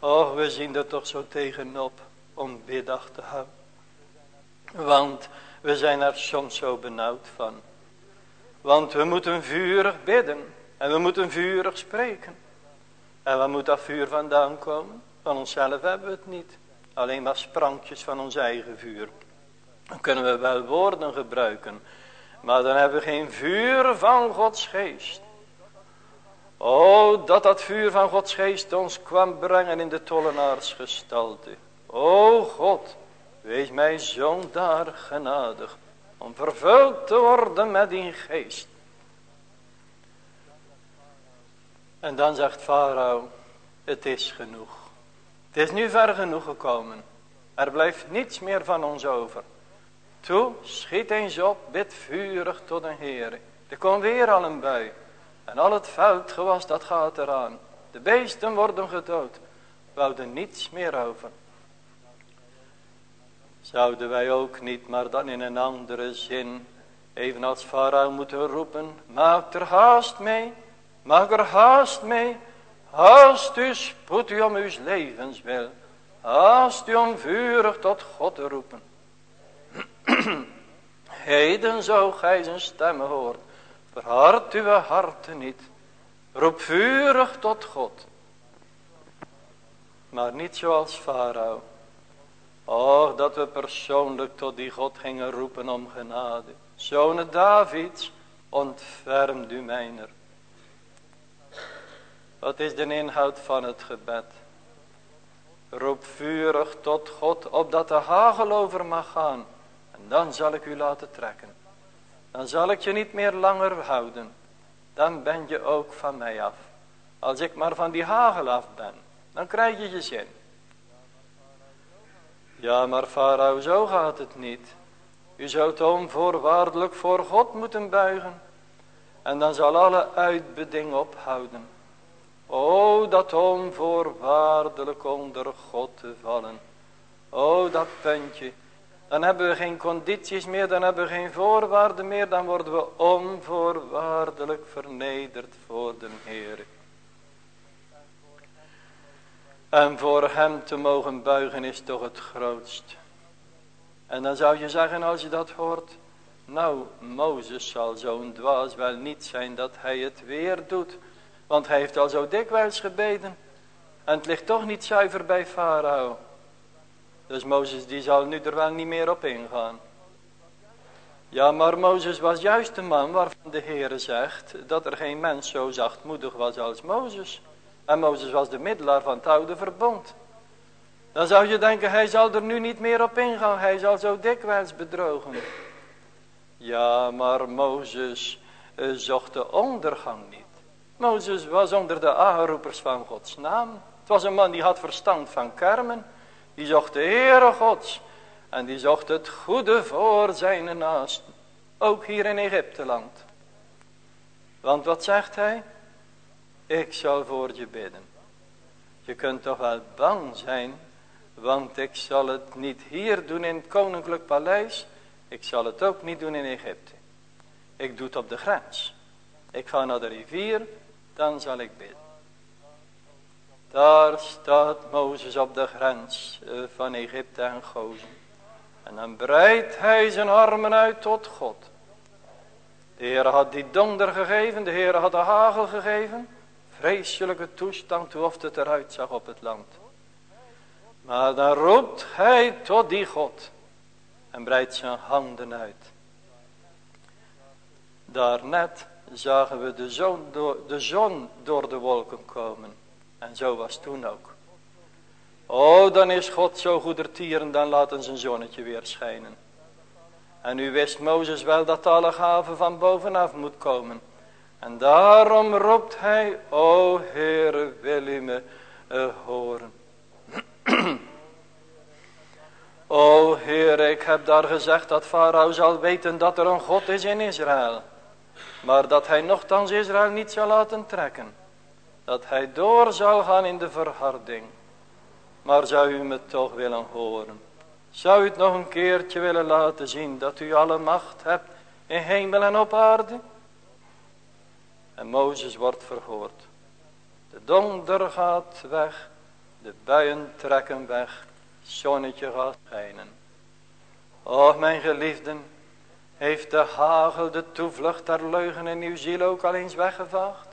Och, we zien er toch zo tegenop om biddag te houden. Want we zijn er soms zo benauwd van. Want we moeten vurig bidden. En we moeten vurig spreken. En waar moet dat vuur vandaan komen? Van onszelf hebben we het niet. Alleen maar sprankjes van ons eigen vuur. Dan kunnen we wel woorden gebruiken. Maar dan hebben we geen vuur van Gods geest. O, dat dat vuur van Gods geest ons kwam brengen in de tollenaarsgestalte. O God, wees mij zondaar genadig. Om vervuld te worden met die geest. En dan zegt Farao, het is genoeg. Het is nu ver genoeg gekomen. Er blijft niets meer van ons over. Toe, schiet eens op, bid vurig tot een Heer. Er komt weer al een bui. En al het veldgewas dat gaat eraan. De beesten worden gedood. We houden niets meer over. Zouden wij ook niet, maar dan in een andere zin, Evenals Farao moeten roepen, maak er haast mee, maak er haast mee. Haast u, spoed u om uw levenswil. Haast u om vurig tot God te roepen. Heden zo gij zijn stemmen hoort. Verhard uw harten niet. Roep vurig tot God. Maar niet zoals Farao. Och, dat we persoonlijk tot die God gingen roepen om genade. Zonen Davids, ontfermt u mijner. Wat is de inhoud van het gebed? Roep vurig tot God, opdat de hagel over mag gaan. En dan zal ik u laten trekken. Dan zal ik je niet meer langer houden. Dan ben je ook van mij af. Als ik maar van die hagel af ben, dan krijg je je zin. Ja, maar Farao, zo gaat het niet. U zult onvoorwaardelijk voor God moeten buigen. En dan zal alle uitbeding ophouden. O, dat onvoorwaardelijk onder God te vallen. O, dat puntje. Dan hebben we geen condities meer, dan hebben we geen voorwaarden meer. Dan worden we onvoorwaardelijk vernederd voor de Heer. En voor hem te mogen buigen is toch het grootst. En dan zou je zeggen als je dat hoort. Nou, Mozes zal zo'n dwaas wel niet zijn dat hij het weer doet. Want hij heeft al zo dikwijls gebeden. En het ligt toch niet zuiver bij Farao. Dus Mozes die zal nu er wel niet meer op ingaan. Ja, maar Mozes was juist de man waarvan de Heere zegt dat er geen mens zo zachtmoedig was als Mozes. En Mozes was de middelaar van het oude verbond. Dan zou je denken, hij zal er nu niet meer op ingaan. Hij zal zo dikwijls bedrogen. Ja, maar Mozes uh, zocht de ondergang niet. Mozes was onder de aanroepers van Gods naam. Het was een man die had verstand van kermen. Die zocht de Heere Gods. En die zocht het goede voor zijn naasten. Ook hier in Egypte land. Want wat zegt hij? Ik zal voor je bidden. Je kunt toch wel bang zijn. Want ik zal het niet hier doen in het koninklijk paleis. Ik zal het ook niet doen in Egypte. Ik doe het op de grens. Ik ga naar de rivier. Dan zal ik bidden. Daar staat Mozes op de grens eh, van Egypte en Gozen. En dan breidt hij zijn armen uit tot God. De Heer had die donder gegeven, de Heer had de hagel gegeven. Vreselijke toestand hoe of het eruit zag op het land. Maar dan roept hij tot die God en breidt zijn handen uit. Daarnet zagen we de zon, door, de zon door de wolken komen. En zo was toen ook. Oh, dan is God zo goedertieren, dan laten zijn zonnetje weer schijnen. En nu wist Mozes wel dat alle gaven van bovenaf moet komen. En daarom roept hij, o Heere, wil u me uh, horen. o Heer, ik heb daar gezegd dat Farao zal weten dat er een God is in Israël. Maar dat hij nogthans Israël niet zal laten trekken. Dat hij door zal gaan in de verharding. Maar zou u me toch willen horen? Zou u het nog een keertje willen laten zien dat u alle macht hebt in hemel en op aarde? En Mozes wordt verhoord. De donder gaat weg, de buien trekken weg, zonnetje gaat schijnen. Och mijn geliefden, heeft de hagel de toevlucht der leugen in uw ziel ook al eens weggevaagd?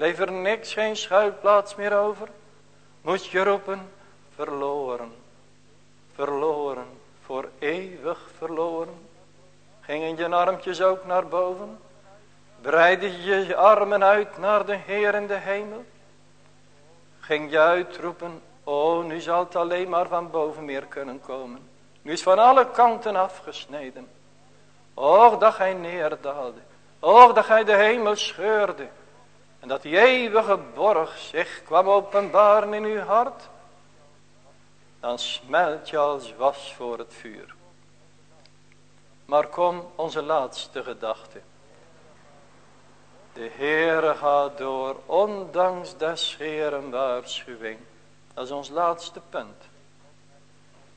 Bleef er niks, geen schuilplaats meer over? Moet je roepen, verloren, verloren, voor eeuwig verloren? Gingen je armpjes ook naar boven? Breidde je je armen uit naar de Heer in de hemel? Ging je uitroepen, oh nu zal het alleen maar van boven meer kunnen komen. Nu is van alle kanten afgesneden. Och, dat gij neerdaalde. Och, dat gij de hemel scheurde. En dat die eeuwige borg zich kwam openbaren in uw hart. Dan smelt je als was voor het vuur. Maar kom, onze laatste gedachte. De Heere gaat door, ondanks des Heeren waarschuwing. Dat is ons laatste punt.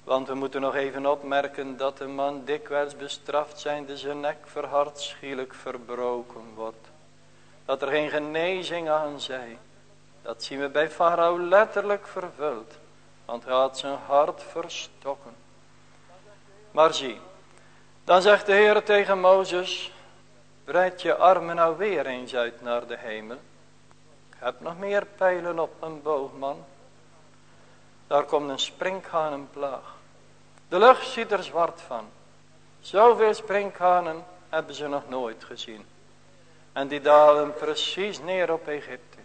Want we moeten nog even opmerken dat de man dikwijls bestraft zijn, de zijn nek verhard schielijk verbroken wordt. Dat er geen genezing aan zij. Dat zien we bij Farao letterlijk vervuld. Want hij had zijn hart verstokken. Maar zie, dan zegt de Heer tegen Mozes, breid je armen nou weer eens uit naar de hemel. Ik heb nog meer pijlen op mijn boogman. Daar komt een sprinkhanenplaag. De lucht ziet er zwart van. Zoveel sprinkhanen hebben ze nog nooit gezien. En die dalen precies neer op Egypte.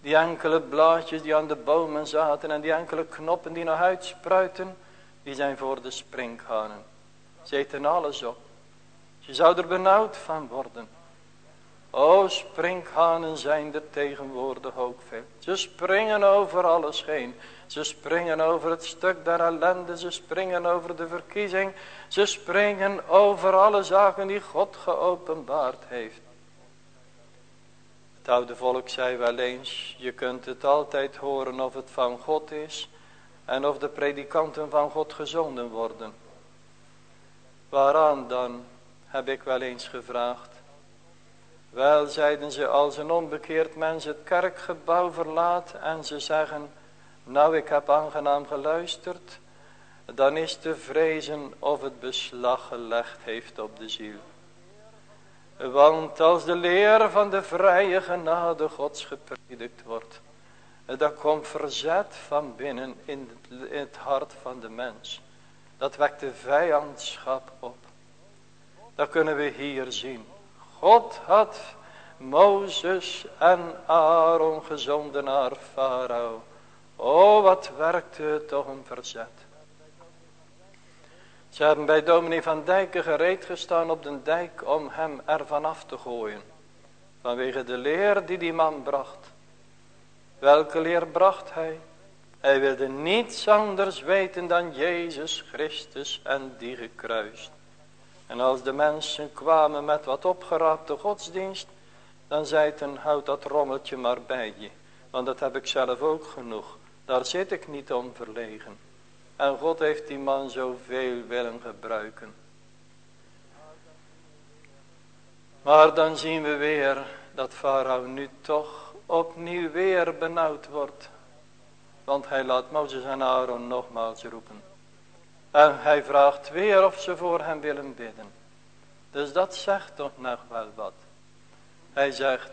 Die enkele blaadjes die aan de bomen zaten en die enkele knoppen die nog uitspruiten, die zijn voor de sprinkhanen. Ze eten alles op. Je zou er benauwd van worden. O, sprinkhanen zijn er tegenwoordig ook veel. Ze springen over alles heen. Ze springen over het stuk der ellende. Ze springen over de verkiezing. Ze springen over alle zaken die God geopenbaard heeft. Het oude volk zei wel eens, je kunt het altijd horen of het van God is en of de predikanten van God gezonden worden. Waaraan dan, heb ik wel eens gevraagd. Wel, zeiden ze, als een onbekeerd mens het kerkgebouw verlaat en ze zeggen, nou ik heb aangenaam geluisterd, dan is te vrezen of het beslag gelegd heeft op de ziel. Want als de leer van de vrije genade gods gepredikt wordt, dan komt verzet van binnen in het, hart van de mens. Dat wekt de vijandschap op. Dat kunnen we hier zien. God had Mozes en Aaron gezonden naar Farao. O, wat werkte toch een verzet. Ze hebben bij dominee van Dijken gereed gestaan op de dijk om hem ervan af te gooien. Vanwege de leer die die man bracht. Welke leer bracht hij? Hij wilde niets anders weten dan Jezus Christus en die gekruist. En als de mensen kwamen met wat opgeraapte godsdienst, dan zei hij, houd dat rommeltje maar bij je. Want dat heb ik zelf ook genoeg. Daar zit ik niet om verlegen. En God heeft die man zoveel willen gebruiken. Maar dan zien we weer dat Farao nu toch opnieuw weer benauwd wordt. Want hij laat Mozes en Aaron nogmaals roepen. En hij vraagt weer of ze voor hem willen bidden. Dus dat zegt toch nog wel wat. Hij zegt,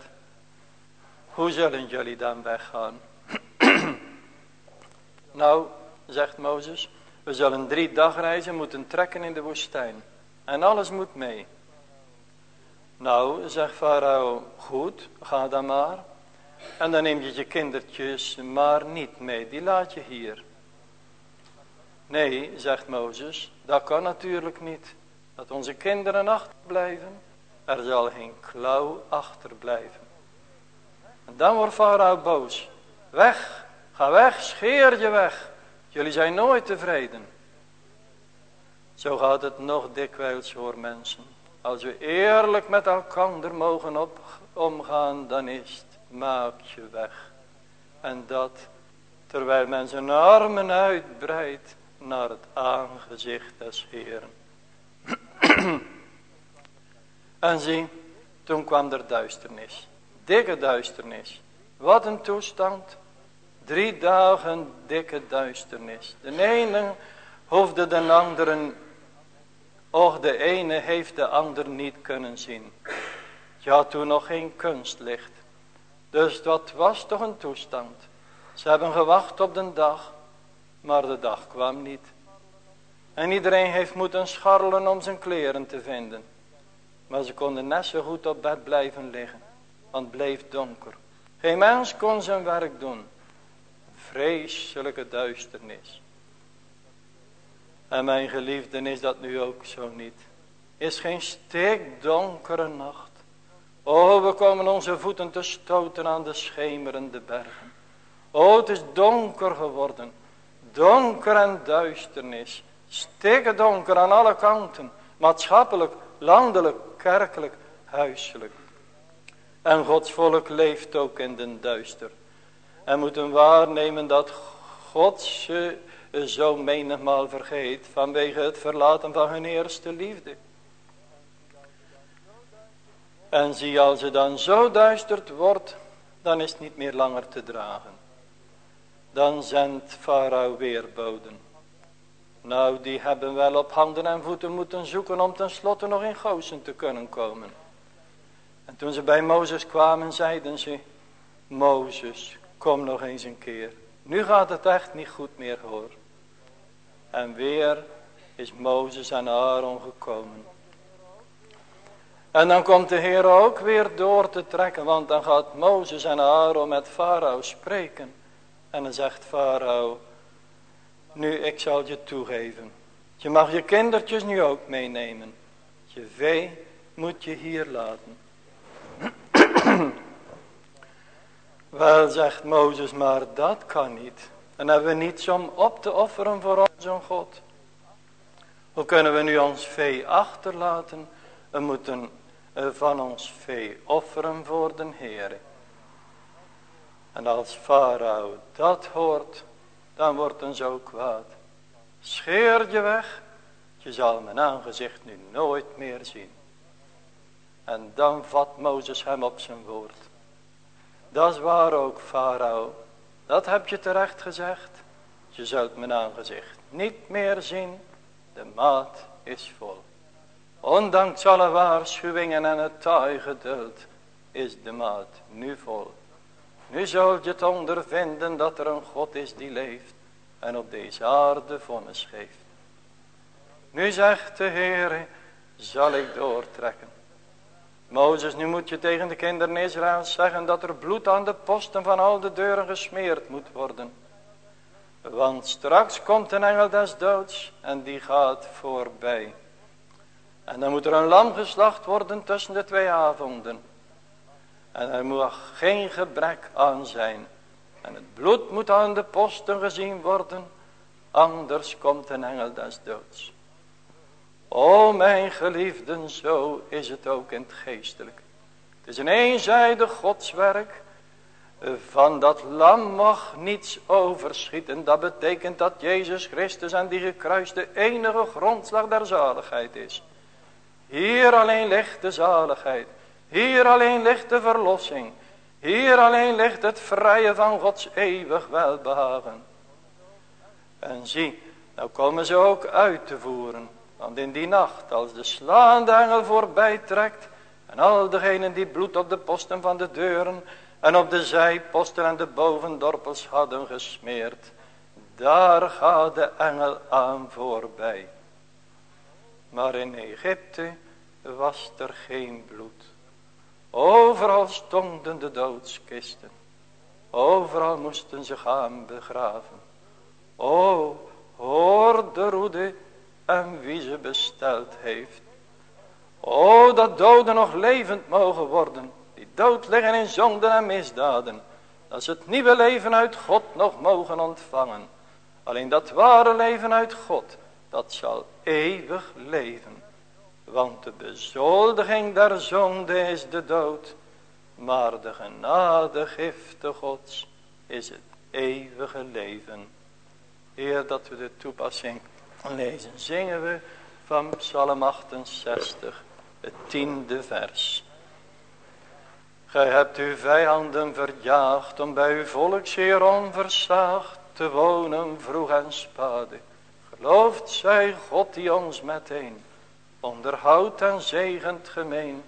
hoe zullen jullie dan weggaan? Nou, zegt Mozes, we zullen drie dagreizen moeten trekken in de woestijn. En alles moet mee. Nou, zegt Farao, goed, ga dan maar. En dan neem je je kindertjes maar niet mee, die laat je hier. Nee, zegt Mozes, dat kan natuurlijk niet. Dat onze kinderen achterblijven. Er zal geen klauw achterblijven. En dan wordt Farao boos. Weg, ga weg, scheer je weg. Jullie zijn nooit tevreden. Zo gaat het nog dikwijls voor mensen. Als we eerlijk met elkaar mogen op, omgaan, dan is het, maak je weg. En dat, terwijl men zijn armen uitbreidt naar het aangezicht des Heeren. en zie, toen kwam er duisternis. Dikke duisternis. Wat een toestand. Drie dagen dikke duisternis. De ene hoefde de anderen, och de ene heeft de ander niet kunnen zien. Je had toen nog geen kunstlicht. Dus dat was toch een toestand. Ze hebben gewacht op de dag, maar de dag kwam niet. En iedereen heeft moeten scharrelen om zijn kleren te vinden. Maar ze konden net zo goed op bed blijven liggen, want het bleef donker. Geen mens kon zijn werk doen vreselijke duisternis. En mijn geliefden is dat nu ook zo niet. Is geen stikdonkere nacht. O, we komen onze voeten te stoten aan de schemerende bergen. O, het is donker geworden. Donker en duisternis. Stikke donker aan alle kanten. Maatschappelijk, landelijk, kerkelijk, huiselijk. En Gods volk leeft ook in den duister. En moeten waarnemen dat Gods zo menigmaal vergeet vanwege het verlaten van hun eerste liefde. En zie als het dan zo duisterd wordt, dan is het niet meer langer te dragen. Dan zendt Farao weer boden. Nou, die hebben wel op handen en voeten moeten zoeken om tenslotte nog in Gozen te kunnen komen. En toen ze bij Mozes kwamen, zeiden ze, Mozes, kom nog eens een keer. Nu gaat het echt niet goed meer hoor. En weer is Mozes en Aaron gekomen. En dan komt de Heer ook weer door te trekken, want dan gaat Mozes en Aaron met Farao spreken. En dan zegt Farao, nu ik zal je toegeven. Je mag je kindertjes nu ook meenemen. Je vee moet je hier laten. Wel zegt Mozes, maar dat kan niet. En hebben we niets om op te offeren voor onze God. Hoe kunnen we nu ons vee achterlaten? We moeten van ons vee offeren voor de Heer. En als Farao dat hoort, dan wordt hij zo kwaad. Scheer je weg, je zal mijn aangezicht nu nooit meer zien. En dan vat Mozes hem op zijn woord. Dat is waar ook, Farao. Dat heb je terecht gezegd. Je zult mijn aangezicht niet meer zien. De maat is vol. Ondanks alle waarschuwingen en het taai geduld is de maat nu vol. Nu zul je het ondervinden dat er een God is die leeft en op deze aarde vonnis geeft. Nu zegt de Heer, zal ik doortrekken. Mozes, nu moet je tegen de kinderen Israël zeggen dat er bloed aan de posten van al de deuren gesmeerd moet worden. Want straks komt een engel des doods en die gaat voorbij. En dan moet er een lam geslacht worden tussen de twee avonden. En er mag geen gebrek aan zijn. En het bloed moet aan de posten gezien worden. Anders komt een engel des doods. O mijn geliefden, zo is het ook in het geestelijk. Het is een eenzijdig godswerk. Van dat lam mag niets overschieten. Dat betekent dat Jezus Christus en die gekruiste enige grondslag der zaligheid is. Hier alleen ligt de zaligheid. Hier alleen ligt de verlossing. Hier alleen ligt het vrije van Gods eeuwig welbehagen. En zie, nou komen ze ook uit te voeren. Want in die nacht, als de slaande engel voorbij trekt. En al degenen die bloed op de posten van de deuren. En op de zijposten en de bovendorpels hadden gesmeerd. Daar gaat de engel aan voorbij. Maar in Egypte was er geen bloed. Overal stonden de doodskisten. Overal moesten ze gaan begraven. O, hoor de roede en wie ze besteld heeft. O, dat doden nog levend mogen worden. Die dood liggen in zonden en misdaden. Dat ze het nieuwe leven uit God nog mogen ontvangen. Alleen dat ware leven uit God, dat zal eeuwig leven. Want de bezoldiging der zonde is de dood. Maar de genade gifte gods is het eeuwige leven. Heer dat we de toepassing lezen. Zingen we van Psalm 68 het tiende vers. Gij hebt uw vijanden verjaagd om bij uw volk zeer onversaagd te wonen vroeg en spade. Gelooft zij God die ons meteen onderhoudt en zegent gemeen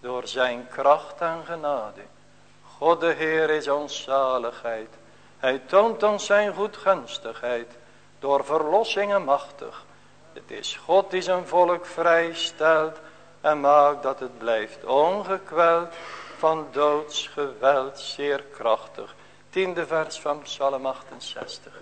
door zijn kracht en genade. God de Heer is ons zaligheid. Hij toont ons zijn goedgunstigheid door verlossingen machtig. Het is God die zijn volk vrijstelt en maakt dat het blijft ongekweld van doodsgeweld zeer krachtig. Tiende vers van Psalm 68.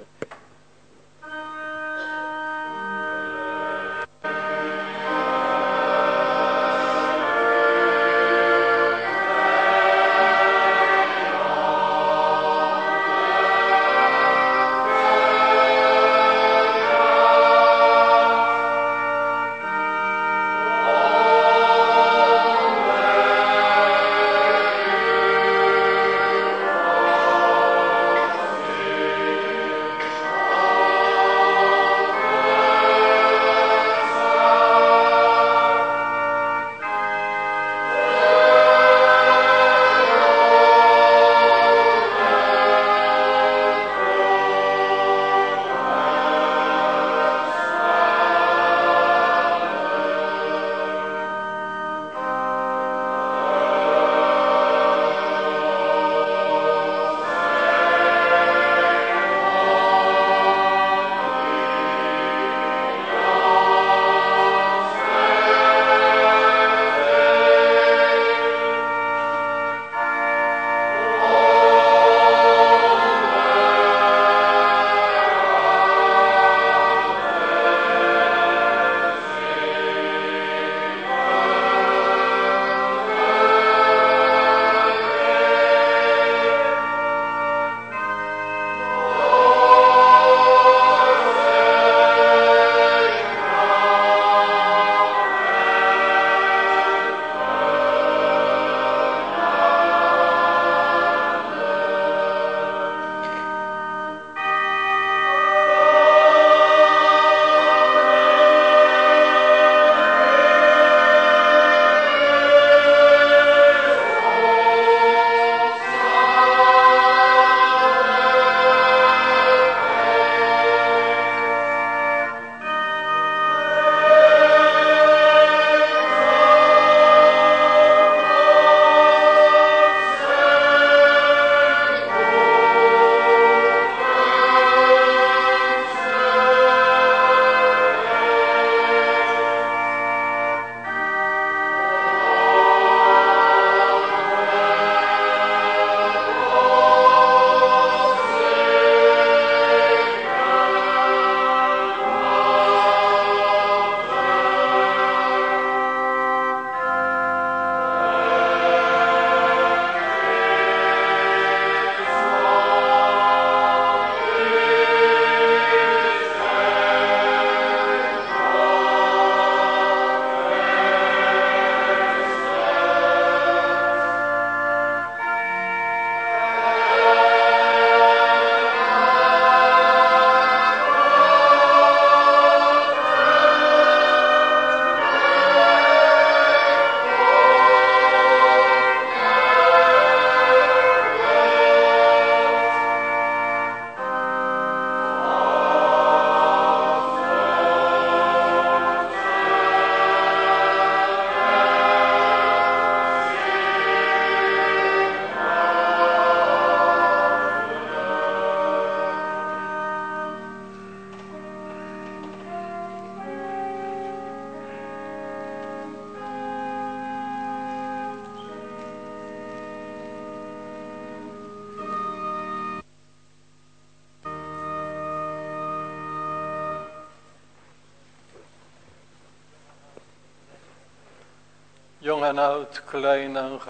En oud, klein en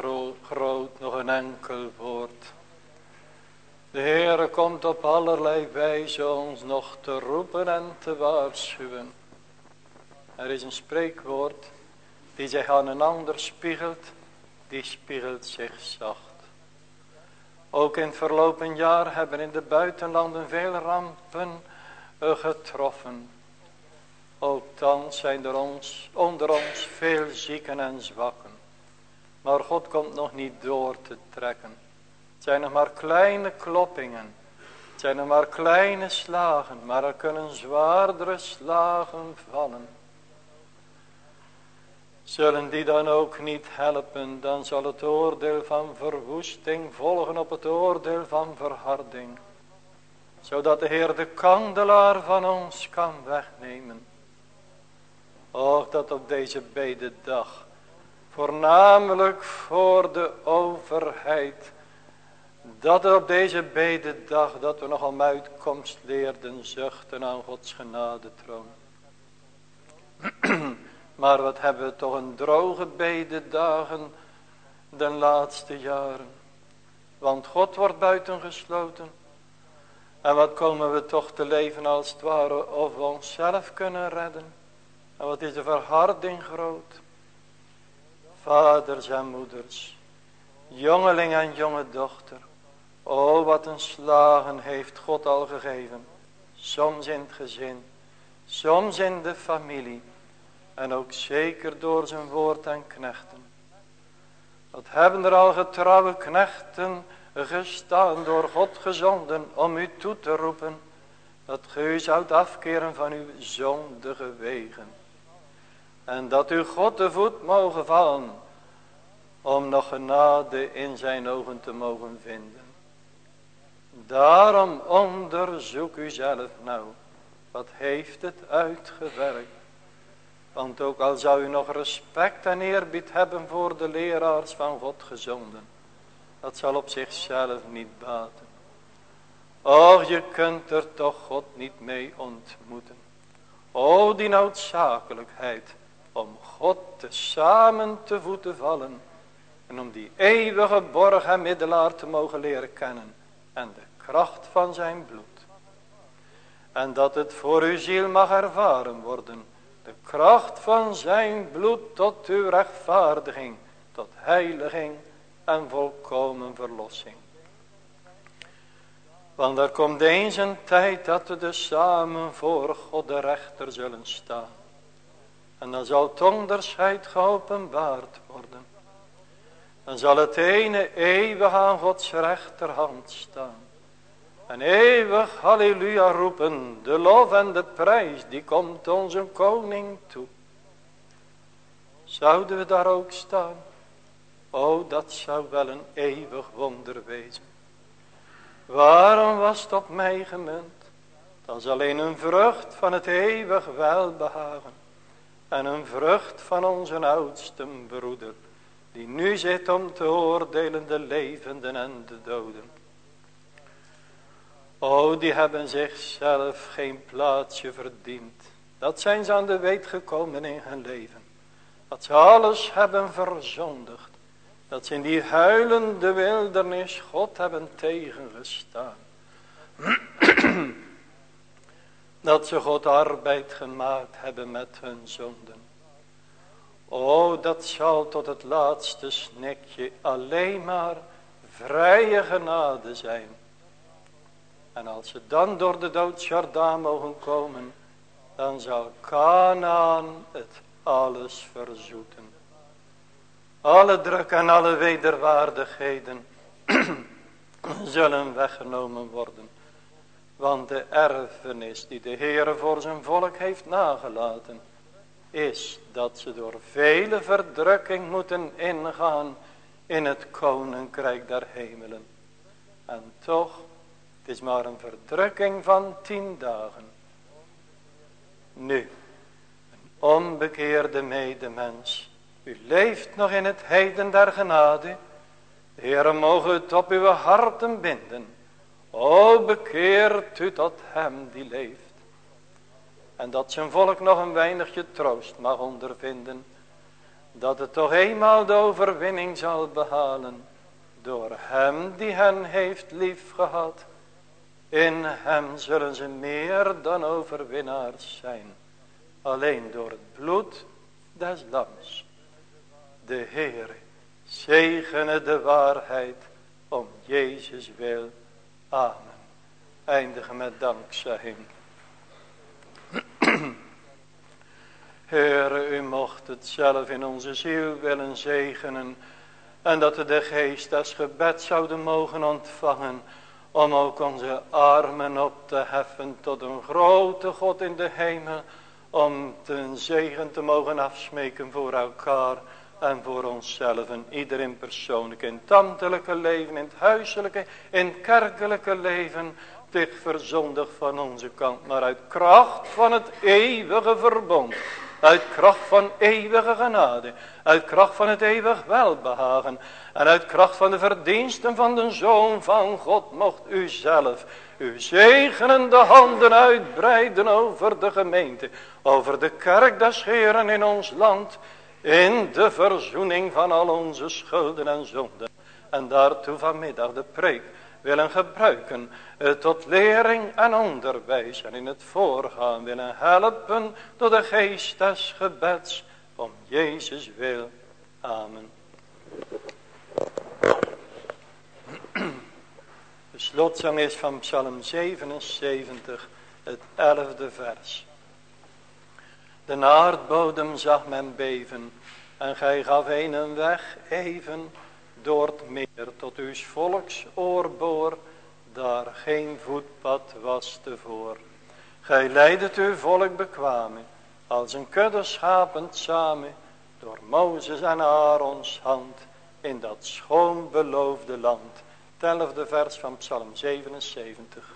groot, nog een enkel woord. De Heere komt op allerlei wijze ons nog te roepen en te waarschuwen. Er is een spreekwoord die zich aan een ander spiegelt, die spiegelt zich zacht. Ook in het verlopen jaar hebben in de buitenlanden veel rampen getroffen. Ook thans zijn er ons, onder ons veel zieken en zwakken. Maar God komt nog niet door te trekken. Het zijn nog maar kleine kloppingen. Het zijn nog maar kleine slagen. Maar er kunnen zwaardere slagen vallen. Zullen die dan ook niet helpen, dan zal het oordeel van verwoesting volgen op het oordeel van verharding. Zodat de Heer de kandelaar van ons kan wegnemen. Och, dat op deze bededag, voornamelijk voor de overheid, dat er op deze bededag, dat we nog om uitkomst leerden zuchten aan Gods genade troon. Maar wat hebben we toch een droge bededagen de laatste jaren. Want God wordt buitengesloten. En wat komen we toch te leven als het ware of we onszelf kunnen redden. En wat is de verharding groot. Vaders en moeders. Jongeling en jonge dochter. O wat een slagen heeft God al gegeven. Soms in het gezin. Soms in de familie. En ook zeker door zijn woord en knechten. Wat hebben er al getrouwe knechten gestaan door God gezonden om u toe te roepen. Dat ge u zoudt afkeren van uw zondige wegen. En dat u God de voet mogen vallen. Om nog genade in zijn ogen te mogen vinden. Daarom onderzoek u zelf nou. Wat heeft het uitgewerkt? Want ook al zou u nog respect en eerbied hebben voor de leraars van God gezonden. Dat zal op zichzelf niet baten. Och, je kunt er toch God niet mee ontmoeten. O, die noodzakelijkheid om God te samen te voeten vallen. En om die eeuwige borg en middelaar te mogen leren kennen. En de kracht van zijn bloed. En dat het voor uw ziel mag ervaren worden de kracht van zijn bloed tot uw rechtvaardiging, tot heiliging en volkomen verlossing. Want er komt eens een tijd dat we dus samen voor God de rechter zullen staan. En dan zal het geopenbaard worden. Dan zal het ene eeuwig aan Gods rechterhand staan. En eeuwig halleluja roepen, de lof en de prijs, die komt onze koning toe. Zouden we daar ook staan? O, dat zou wel een eeuwig wonder wezen. Waarom was het op mij gemunt? Dat is alleen een vrucht van het eeuwig welbehagen. En een vrucht van onze oudste broeder, die nu zit om te oordelen de levenden en de doden. Oh, die hebben zichzelf geen plaatsje verdiend. Dat zijn ze aan de weet gekomen in hun leven. Dat ze alles hebben verzondigd. Dat ze in die huilende wildernis God hebben tegengestaan. dat ze God arbeid gemaakt hebben met hun zonden. Oh, dat zal tot het laatste snikje alleen maar vrije genade zijn. En als ze dan door de doodsjordaan mogen komen, dan zal Canaan het alles verzoeten. Alle druk en alle wederwaardigheden zullen weggenomen worden. Want de erfenis die de Heer voor zijn volk heeft nagelaten, is dat ze door vele verdrukking moeten ingaan in het koninkrijk der hemelen. En toch het is maar een verdrukking van tien dagen. Nu, een onbekeerde medemens. U leeft nog in het heden der genade. De Heer mogen het op uw harten binden. O bekeert u tot hem die leeft. En dat zijn volk nog een weinigje troost mag ondervinden. dat het toch eenmaal de overwinning zal behalen door hem die hen heeft lief gehad. In hem zullen ze meer dan overwinnaars zijn. Alleen door het bloed des lams. De Heer zegene de waarheid om Jezus wil. Amen. Eindigen met dankzegging. Heer, u mocht het zelf in onze ziel willen zegenen. En dat we de geest als gebed zouden mogen ontvangen. Om ook onze armen op te heffen tot een grote God in de hemel. Om een zegen te mogen afsmeken voor elkaar en voor onszelf. En iedereen persoonlijk in het leven, in het huiselijke, in het kerkelijke leven. Dicht verzondig van onze kant, maar uit kracht van het eeuwige verbond uit kracht van eeuwige genade. Uit kracht van het eeuwig welbehagen. En uit kracht van de verdiensten van de Zoon van God mocht u zelf uw zegenende handen uitbreiden over de gemeente. Over de kerk des Heren in ons land. In de verzoening van al onze schulden en zonden. En daartoe vanmiddag de preek willen gebruiken eh, tot lering en onderwijs en in het voorgaan willen helpen door de geest des gebeds om Jezus wil. Amen. De slotzang is van Psalm 77, het elfde vers. De aardbodem zag men beven en gij gaf een weg even door het meer tot uw volks oorboor, daar geen voetpad was tevoor. Gij leidet uw volk bekwame, als een kudde schapend samen, door Mozes en Aarons hand, in dat schoon beloofde land. Telfde vers van Psalm 77.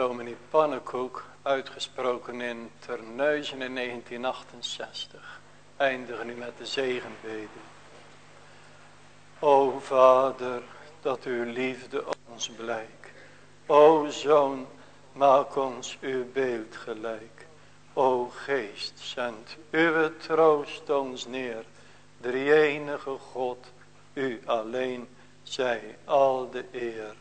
Dominee Pannenkoek, uitgesproken in Terneuzen in 1968. Eindigen nu met de zegenbede. O Vader, dat uw liefde ons blijk. O Zoon, maak ons uw beeld gelijk. O Geest, zend uw troost ons neer. De enige God, u alleen, zij al de eer.